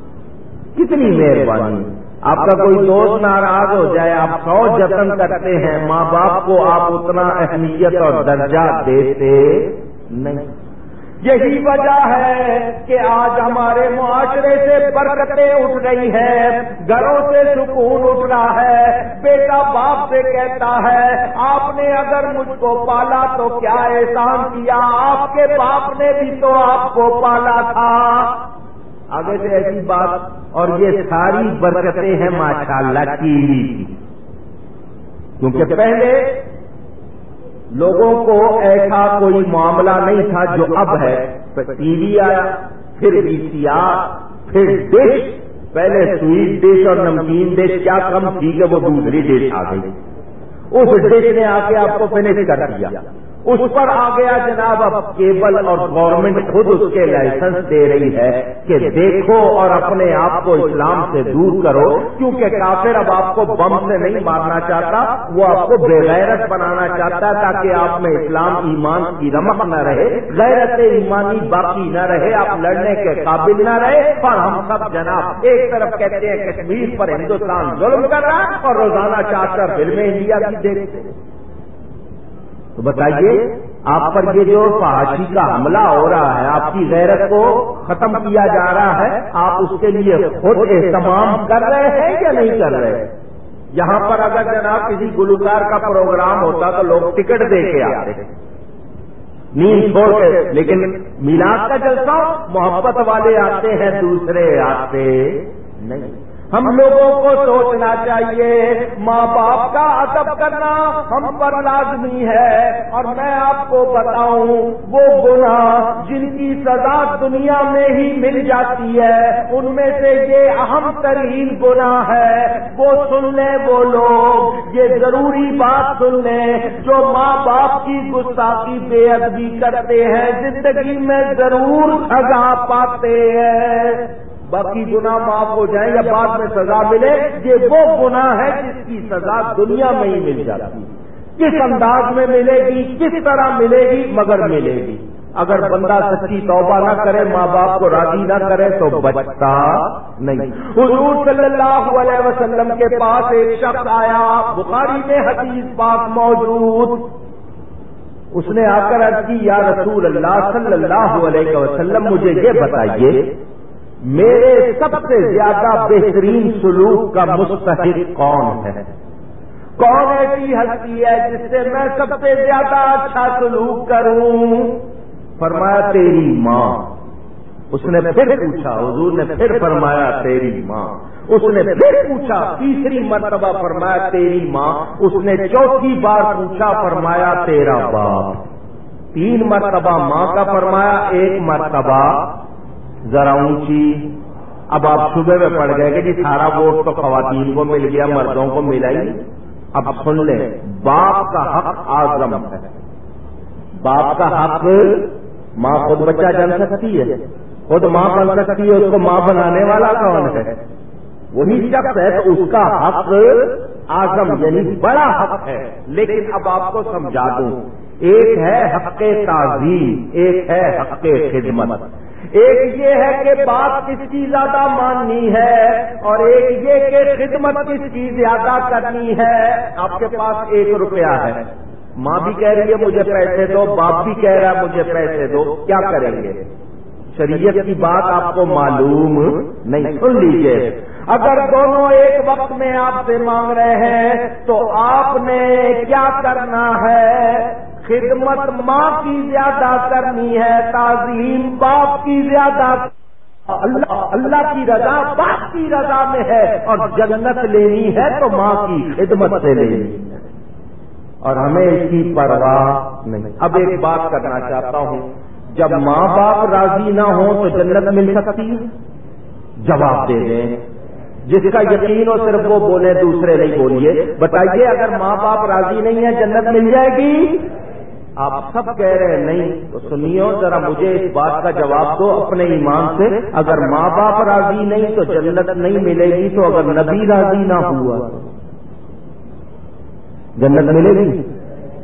کتنی مہربانی۔ آپ کا کوئی دوست ناراض ہو جائے آپ سو جتن کرتے ہیں ماں باپ کو آپ اتنا اہمیت اور درجہ دیتے نہیں۔ یہی وجہ ہے کہ آج ہمارے معاشرے سے برکتیں اٹھ رہی ہیں گھروں سے سکون اٹھ رہا ہے۔ بیٹا باپ سے کہتا ہے آپ نے اگر مجھ کو پالا تو کیا احسان کیا؟ آپ کے باپ نے بھی تو آپ کو پالا تھا۔ آگے سے ایسی بات اور یہ ساری برکتیں ہیں ماشاء اللہ کی۔ کیونکہ پہلے لوگوں کو ایسا کوئی معاملہ نہیں تھا جو اب ہے۔ ٹی وی آیا، پھر وی سی آر پھر ڈش۔ پہلے سویٹ ڈش اور نمکین ڈش، کیا کم تھی کہ وہ دوسری ڈش آ گئی۔ اس ڈش نے آ کے آپ کو فنش کر دیا۔ اس پر آ گیا جناب اب کیبل اور گورنمنٹ خود اس کے لائسنس دے رہی ہے کہ دیکھو اور اپنے آپ کو اسلام سے دور کرو، کیونکہ کافر اب آپ کو بم سے نہیں مارنا چاہتا، وہ آپ کو بے غیرت بنانا چاہتا تاکہ آپ میں اسلام ایمان کی رمک نہ رہے، غیرت ایمانی باقی نہ رہے، آپ لڑنے کے قابل نہ رہے۔ اور ہم سب جناب ایک طرف کہتے ہیں کشمیر پر ہندوستان ظلم کر رہا اور روزانہ چار چار فلمیں انڈیا کی دیکھتے تو بتائیے، آپ پر یہ جو فحاشی کا حملہ ہو رہا ہے، آپ کی غیرت کو ختم کیا جا رہا ہے، آپ اس کے لیے خود اہتمام کر رہے ہیں یا نہیں کر رہے؟ یہاں پر اگر جناب کسی گلوکار کا پروگرام ہوتا تو لوگ ٹکٹ دے کے آتے۔ نیند چھوڑ کے، لیکن میلاد کا جلسہ، محبت والے آتے ہیں، دوسرے آتے نہیں۔ ہم لوگوں کو سوچنا چاہیے، ماں باپ کا ادب کرنا ہم پر لازمی ہے۔ اور میں آپ کو بتاؤں، وہ گنا جن کی سزا دنیا میں ہی مل جاتی ہے، ان میں سے یہ اہم ترین گنا ہے۔ وہ سن لیں وہ لوگ، یہ ضروری بات سن لیں۔ جو ماں باپ کی گستاخی بے ادبی کرتے ہیں، زندگی میں ضرور سزا پاتے ہیں۔ باقی گنا معاف ہو جائیں یا بعد میں سزا ملے، یہ وہ گنا ہے جس کی سزا دنیا میں ہی مل جاتی کس انداز میں ملے گی، کس طرح ملے گی، مگر ملے گی۔ اگر بندہ سچی توبہ نہ کرے، ماں باپ کو راضی نہ کرے، تو بچتا نہیں۔ حضور صلی اللہ علیہ وسلم کے پاس ایک شخص آیا، بخاری میں حدیث پاک موجود۔ اس نے آ کر کی، یا رسول اللہ صلی اللہ علیہ وسلم، مجھے یہ بتائیے میرے سب سے زیادہ بہترین سلوک کا مستحق کون ہے؟ کون ایسی ہستی ہے جس سے میں سب سے زیادہ اچھا سلوک کروں؟ فرمایا تیری ماں۔ اس نے پھر پوچھا، حضور نے پھر فرمایا تیری ماں۔ اس نے پھر پوچھا، تیسری مرتبہ فرمایا تیری ماں۔ اس نے چوتھی بار پوچھا، فرمایا تیرا باپ۔ تین مرتبہ ماں کا فرمایا، ایک مرتبہ ذرا اونچی۔ اب آپ صبح میں پڑ گئے کہ جی سارا ووٹ تو خواتین کو مل گیا، مردوں کو ملا ہی۔ اب سن لیں، باپ کا حق آزم ہے۔ باپ کا حق ماں خود بچہ جن سکتی ہے۔ خود ماں بن سکتی ہے، اس کو ماں بنانے والا کون ہے؟ وہی شخص ہے تو اس کا حق آزم یعنی بڑا حق ہے۔ لیکن اب آپ کو سمجھا دوں، ایک ہے حق تعظیم، ایک ہے حق خدمت۔ ایک یہ ہے کہ بات کس کی زیادہ ماننی ہے اور ایک یہ کہ خدمت کس کی زیادہ کرنی ہے؟ آپ کے پاس ایک روپیہ ہے۔ ماں بھی کہہ رہی ہے، مجھے پیسے دو، باپ بھی کہہ رہا ہے، مجھے پیسے دو، کیا کریں گے؟ شریعت کی بات آپ کو معلوم نہیں، سن لیجیے اگر دونوں ایک وقت میں آپ سے مانگ رہے ہیں، تو آپ نے کیا کرنا ہے؟ خدمت ماں کی زیادہ کرنی ہے، تعظیم باپ کی زیادہ اللہ اللہ کی رضا باپ کی رضا میں ہے اور جنت لینی ہے تو ماں کی خدمت سے لینی ہے۔ اور ہمیں اس کی پرواہ نہیں۔ اب ایک بات کرنا چاہتا ہوں۔ جب ماں باپ راضی نہ ہو تو جنت مل سکتی ہے؟ جواب دے دیں۔ جس کا یقین ہو صرف وہ بولے، دوسرے نہیں بولیے۔ بتائیے، اگر ماں باپ راضی نہیں ہے جنت مل جائے گی؟ آپ سب کہہ رہے ہیں، نہیں، تو سنیو ذرا مجھے اس بات کا جواب دو اپنے ایمان سے۔ اگر ماں باپ راضی نہیں، تو جنت نہیں ملے گی، تو اگر نبی راضی نہ ہوا جنت ملے گی؟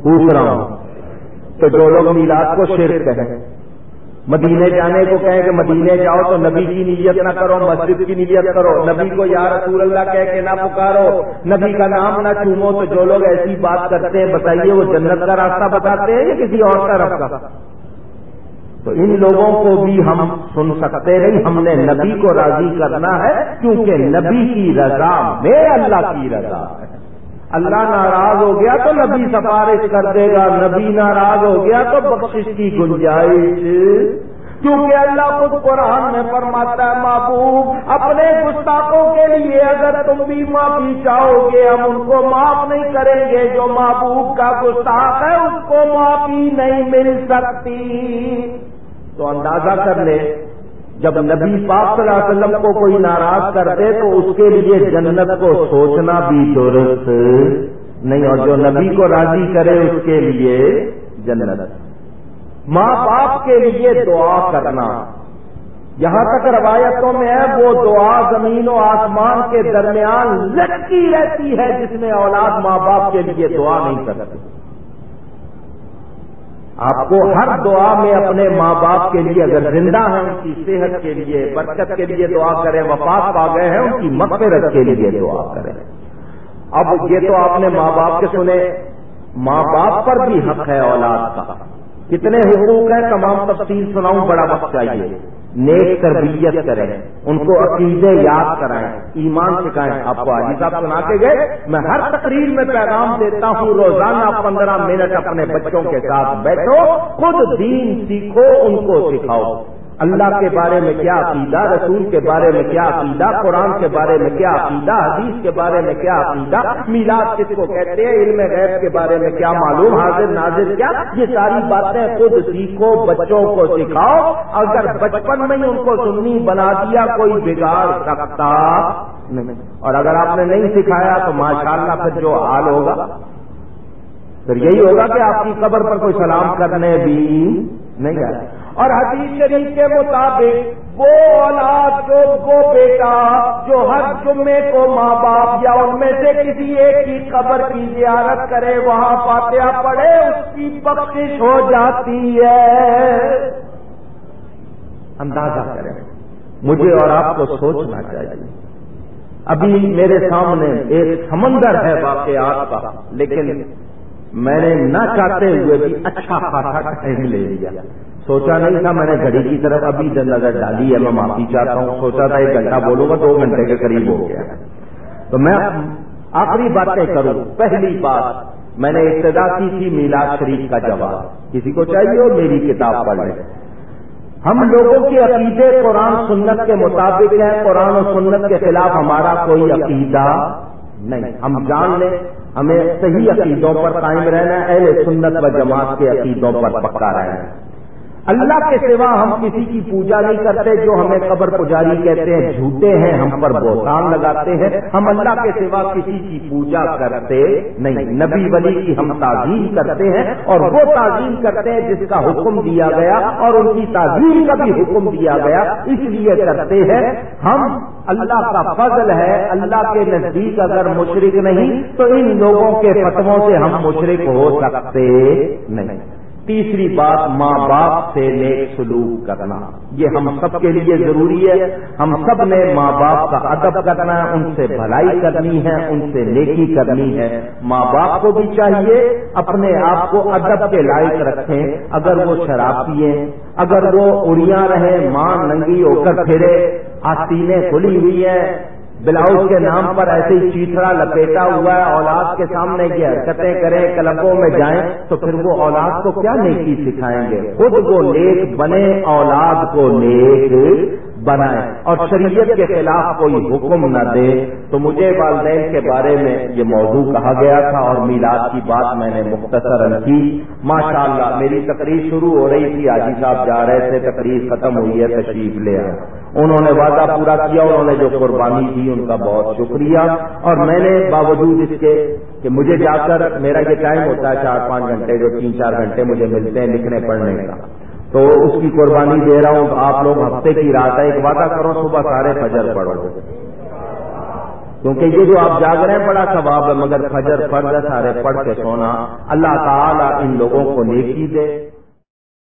پوچھ رہا ہوں۔ تو جو لوگ میلاد کو شرک کہیں مدینے جانے کو کہیں کہ مدینے جاؤ تو نبی کی نیت نہ کرو، مسجد کی نیت کرو۔ نبی کو یا رسول اللہ کہہ کے نہ پکارو، نبی کا نام نہ چومو تو جو لوگ ایسی بات کرتے ہیں، بتائیے وہ جنت کا راستہ بتاتے ہیں یا کسی اور طرف کا؟ تو ان لوگوں کو بھی ہم سن سکتے نہیں ہم نے نبی کو راضی کرنا ہے، کیونکہ نبی کی رضا میں اللہ کی رضا ہے۔ اللہ ناراض ہو گیا تو نبی سفارش کر دے گا، نبی ناراض ہو گیا تو بخشش کی گنجائش۔ کیونکہ اللہ خود قرآن میں فرماتا ہے، محبوب، اپنے گستاخوں کے لیے اگر تم بھی معافی چاہو گے، ہم ان کو معاف نہیں کریں گے۔ جو محبوب کا گستاخ ہے اس کو معافی نہیں مل سکتی۔ تو اندازہ کر لے جب نبی پاک صلی اللہ علیہ وسلم کو کوئی ناراض کر دے تو اس کے لیے جنت کو سوچنا بھی درست۔ نہیں اور جو نبی کو راضی کرے اس کے لیے جنت۔ ماں باپ کے لیے دعا کرنا۔ یہاں تک روایتوں میں ہے، وہ دعا زمین و آسمان کے درمیان لٹکی رہتی ہے جس میں اولاد ماں باپ کے لیے دعا نہیں کرتی۔ آپ کو ہر دعا میں اپنے ماں باپ کے لیے اگر زندہ ہیں، ان کی صحت کے لیے، برکت کے لیے دعا کریں، وفات پا گئے ہیں، ان کی مغفرت کے لیے دعا کریں۔ اب یہ تو آپ نے ماں باپ کے سنے، ماں باپ پر بھی حق ہے اولاد کا۔ کتنے حقوق ہیں، تمام تفصیل سناؤں، بڑا وقت چاہیے۔ نیک تربیت کریں، ان کو عقیدے یاد کرائیں، ایمان سکھائیں۔ آپ کو عالی صاحب سنا کے گئے، میں ہر تقریر میں پیغام دیتا ہوں، روزانہ پندرہ منٹ اپنے بچوں کے ساتھ بیٹھو، خود دین سیکھو، ان کو سکھاؤ۔ اللہ کے بارے میں کیا عقیدہ، رسول کے بارے میں کیا عقیدہ، قرآن کے بارے میں کیا عقیدہ، حدیث کے بارے میں کیا عقیدہ، میلاد کس کو کہتے ہیں، علم غیب کے بارے میں کیا معلوم، حاضر ناظر کیا؟ یہ ساری باتیں خود سیکھو، بچوں کو سکھاؤ، اگر بچپن میں ہی ان کو سننی بنا دیا، کوئی بگاڑ سکتا نہیں۔ اور اگر آپ نے نہیں سکھایا تو ماشاء اللہ پھر جو حال ہوگا۔ پھر یہی ہوگا کہ آپ کی قبر پر کوئی سلام کرنے بھی نہیں آئے اور حدیث شریف کے مطابق وہ اولاد جو وہ بیٹا جو ہر جمعے کو ماں باپ یا ان میں سے کسی ایک کی قبر کی زیارت کرے، وہاں فاتحہ پڑے اس کی بخش ہو جاتی ہے۔ اندازہ کریں۔ مجھے اور آپ کو سوچنا چاہیے۔ ابھی میرے سامنے ایک سمندر ہے واقعات کا لیکن میں نے نہ چاہتے ہوئے بھی اچھا خاصا ٹائم لے لیا۔ سوچا نہیں تھا میں نے گھڑی کی طرف ابھی نظر ڈالی ہے، میں معافی چاہتا ہوں۔ سوچا تھا ایک گھنٹہ بولوں گا، دو گھنٹے کے قریب ہو گیا۔ تو میں آخری باتیں کروں، پہلی بات، میں نے ابتدا کی تھی میلاد شریف کا جواب۔ کسی کو چاہیے اور میری کتاب پڑھ لیں ہم لوگوں کے عقیدے قرآن سنت کے مطابق ہیں۔ قرآن و سنت کے خلاف ہمارا کوئی عقیدہ نہیں۔ ہم جان لیں، ہمیں صحیح عقیدوں پر قائم رہنا ہے، اہل سنت و جماعت کے عقیدوں پر پکا رہنا ہے۔ اللہ کے سوا ہم کسی کی پوجا نہیں کرتے جو ہمیں قبر پجاری کہتے ہیں، جھوٹے ہیں، ہم پر بہتان لگاتے ہیں۔ ہم اللہ کے سوا کسی کی پوجا کرتے نہیں۔ نبی ولی کی ہم تعظیم کرتے ہیں اور وہ تعظیم کرتے ہیں جس کا حکم دیا گیا اور ان کی تعظیم کا بھی حکم دیا گیا۔ اس لیے کرتے ہیں، ہم اللہ کا فضل ہے، اللہ کے نزدیک اگر مشرق نہیں تو ان لوگوں کے فتووں سے ہم مشرق ہو سکتے نہیں۔ تیسری بات ماں باپ سے نیک سلوک کرنا۔ یہ ہم سب کے لیے ضروری ہے۔ ہم سب نے ماں باپ کا ادب کرنا ہے ان سے بھلائی کرنی ہے، ان سے نیکی کرنی ہے۔ ماں باپ کو بھی چاہیے، اپنے آپ کو ادب کے لائق رکھیں۔ اگر وہ شراب پیے، اگر وہ اڑیاں رہیں، ماں ننگی ہو کر پھرے، آستینیں کھلی ہوئی ہے بلاؤز کے نام پر ایسے ہی چیتڑا لپیٹا ہوا ہے، اولاد کے سامنے یہ حرکتیں کریں، کلبوں میں جائیں، تو پھر وہ اولاد کو کیا نیکی سکھائیں گے؟ خود کو نیک بنے، اولاد کو نیک بنائے۔ اور شریعت کے خلاف کوئی حکم نہ دے تو مجھے والدین کے بارے میں یہ موضوع کہا گیا تھا اور میلاد کی بات میں نے مختصر کی۔ ماشاء اللہ میری تقریر شروع ہو رہی تھی۔ آجی صاحب جا رہے تھے، تقریر ختم ہوئی ہے، تشریف لے آئے۔ انہوں نے وعدہ پورا کیا، انہوں نے جو قربانی دی، ان کا بہت شکریہ۔ اور میں نے باوجود اس کے کہ مجھے جا کر، میرا یہ ٹائم ہوتا ہے چار پانچ گھنٹے جو تین چار گھنٹے مجھے ملتے ہیں لکھنے، پڑھنے کا۔ تو اس کی قربانی دے رہا ہوں آپ لوگ ہفتے کی رات ہے ایک وعدہ کرو، صبح سارے فجر پڑھو۔ کیونکہ یہ جو آپ جاگ رہے ہیں، بڑا ثواب ہے، مگر فجر، فرض سارے پڑھ کے سونا۔ اللہ تعالیٰ ان لوگوں کو نیکی دے۔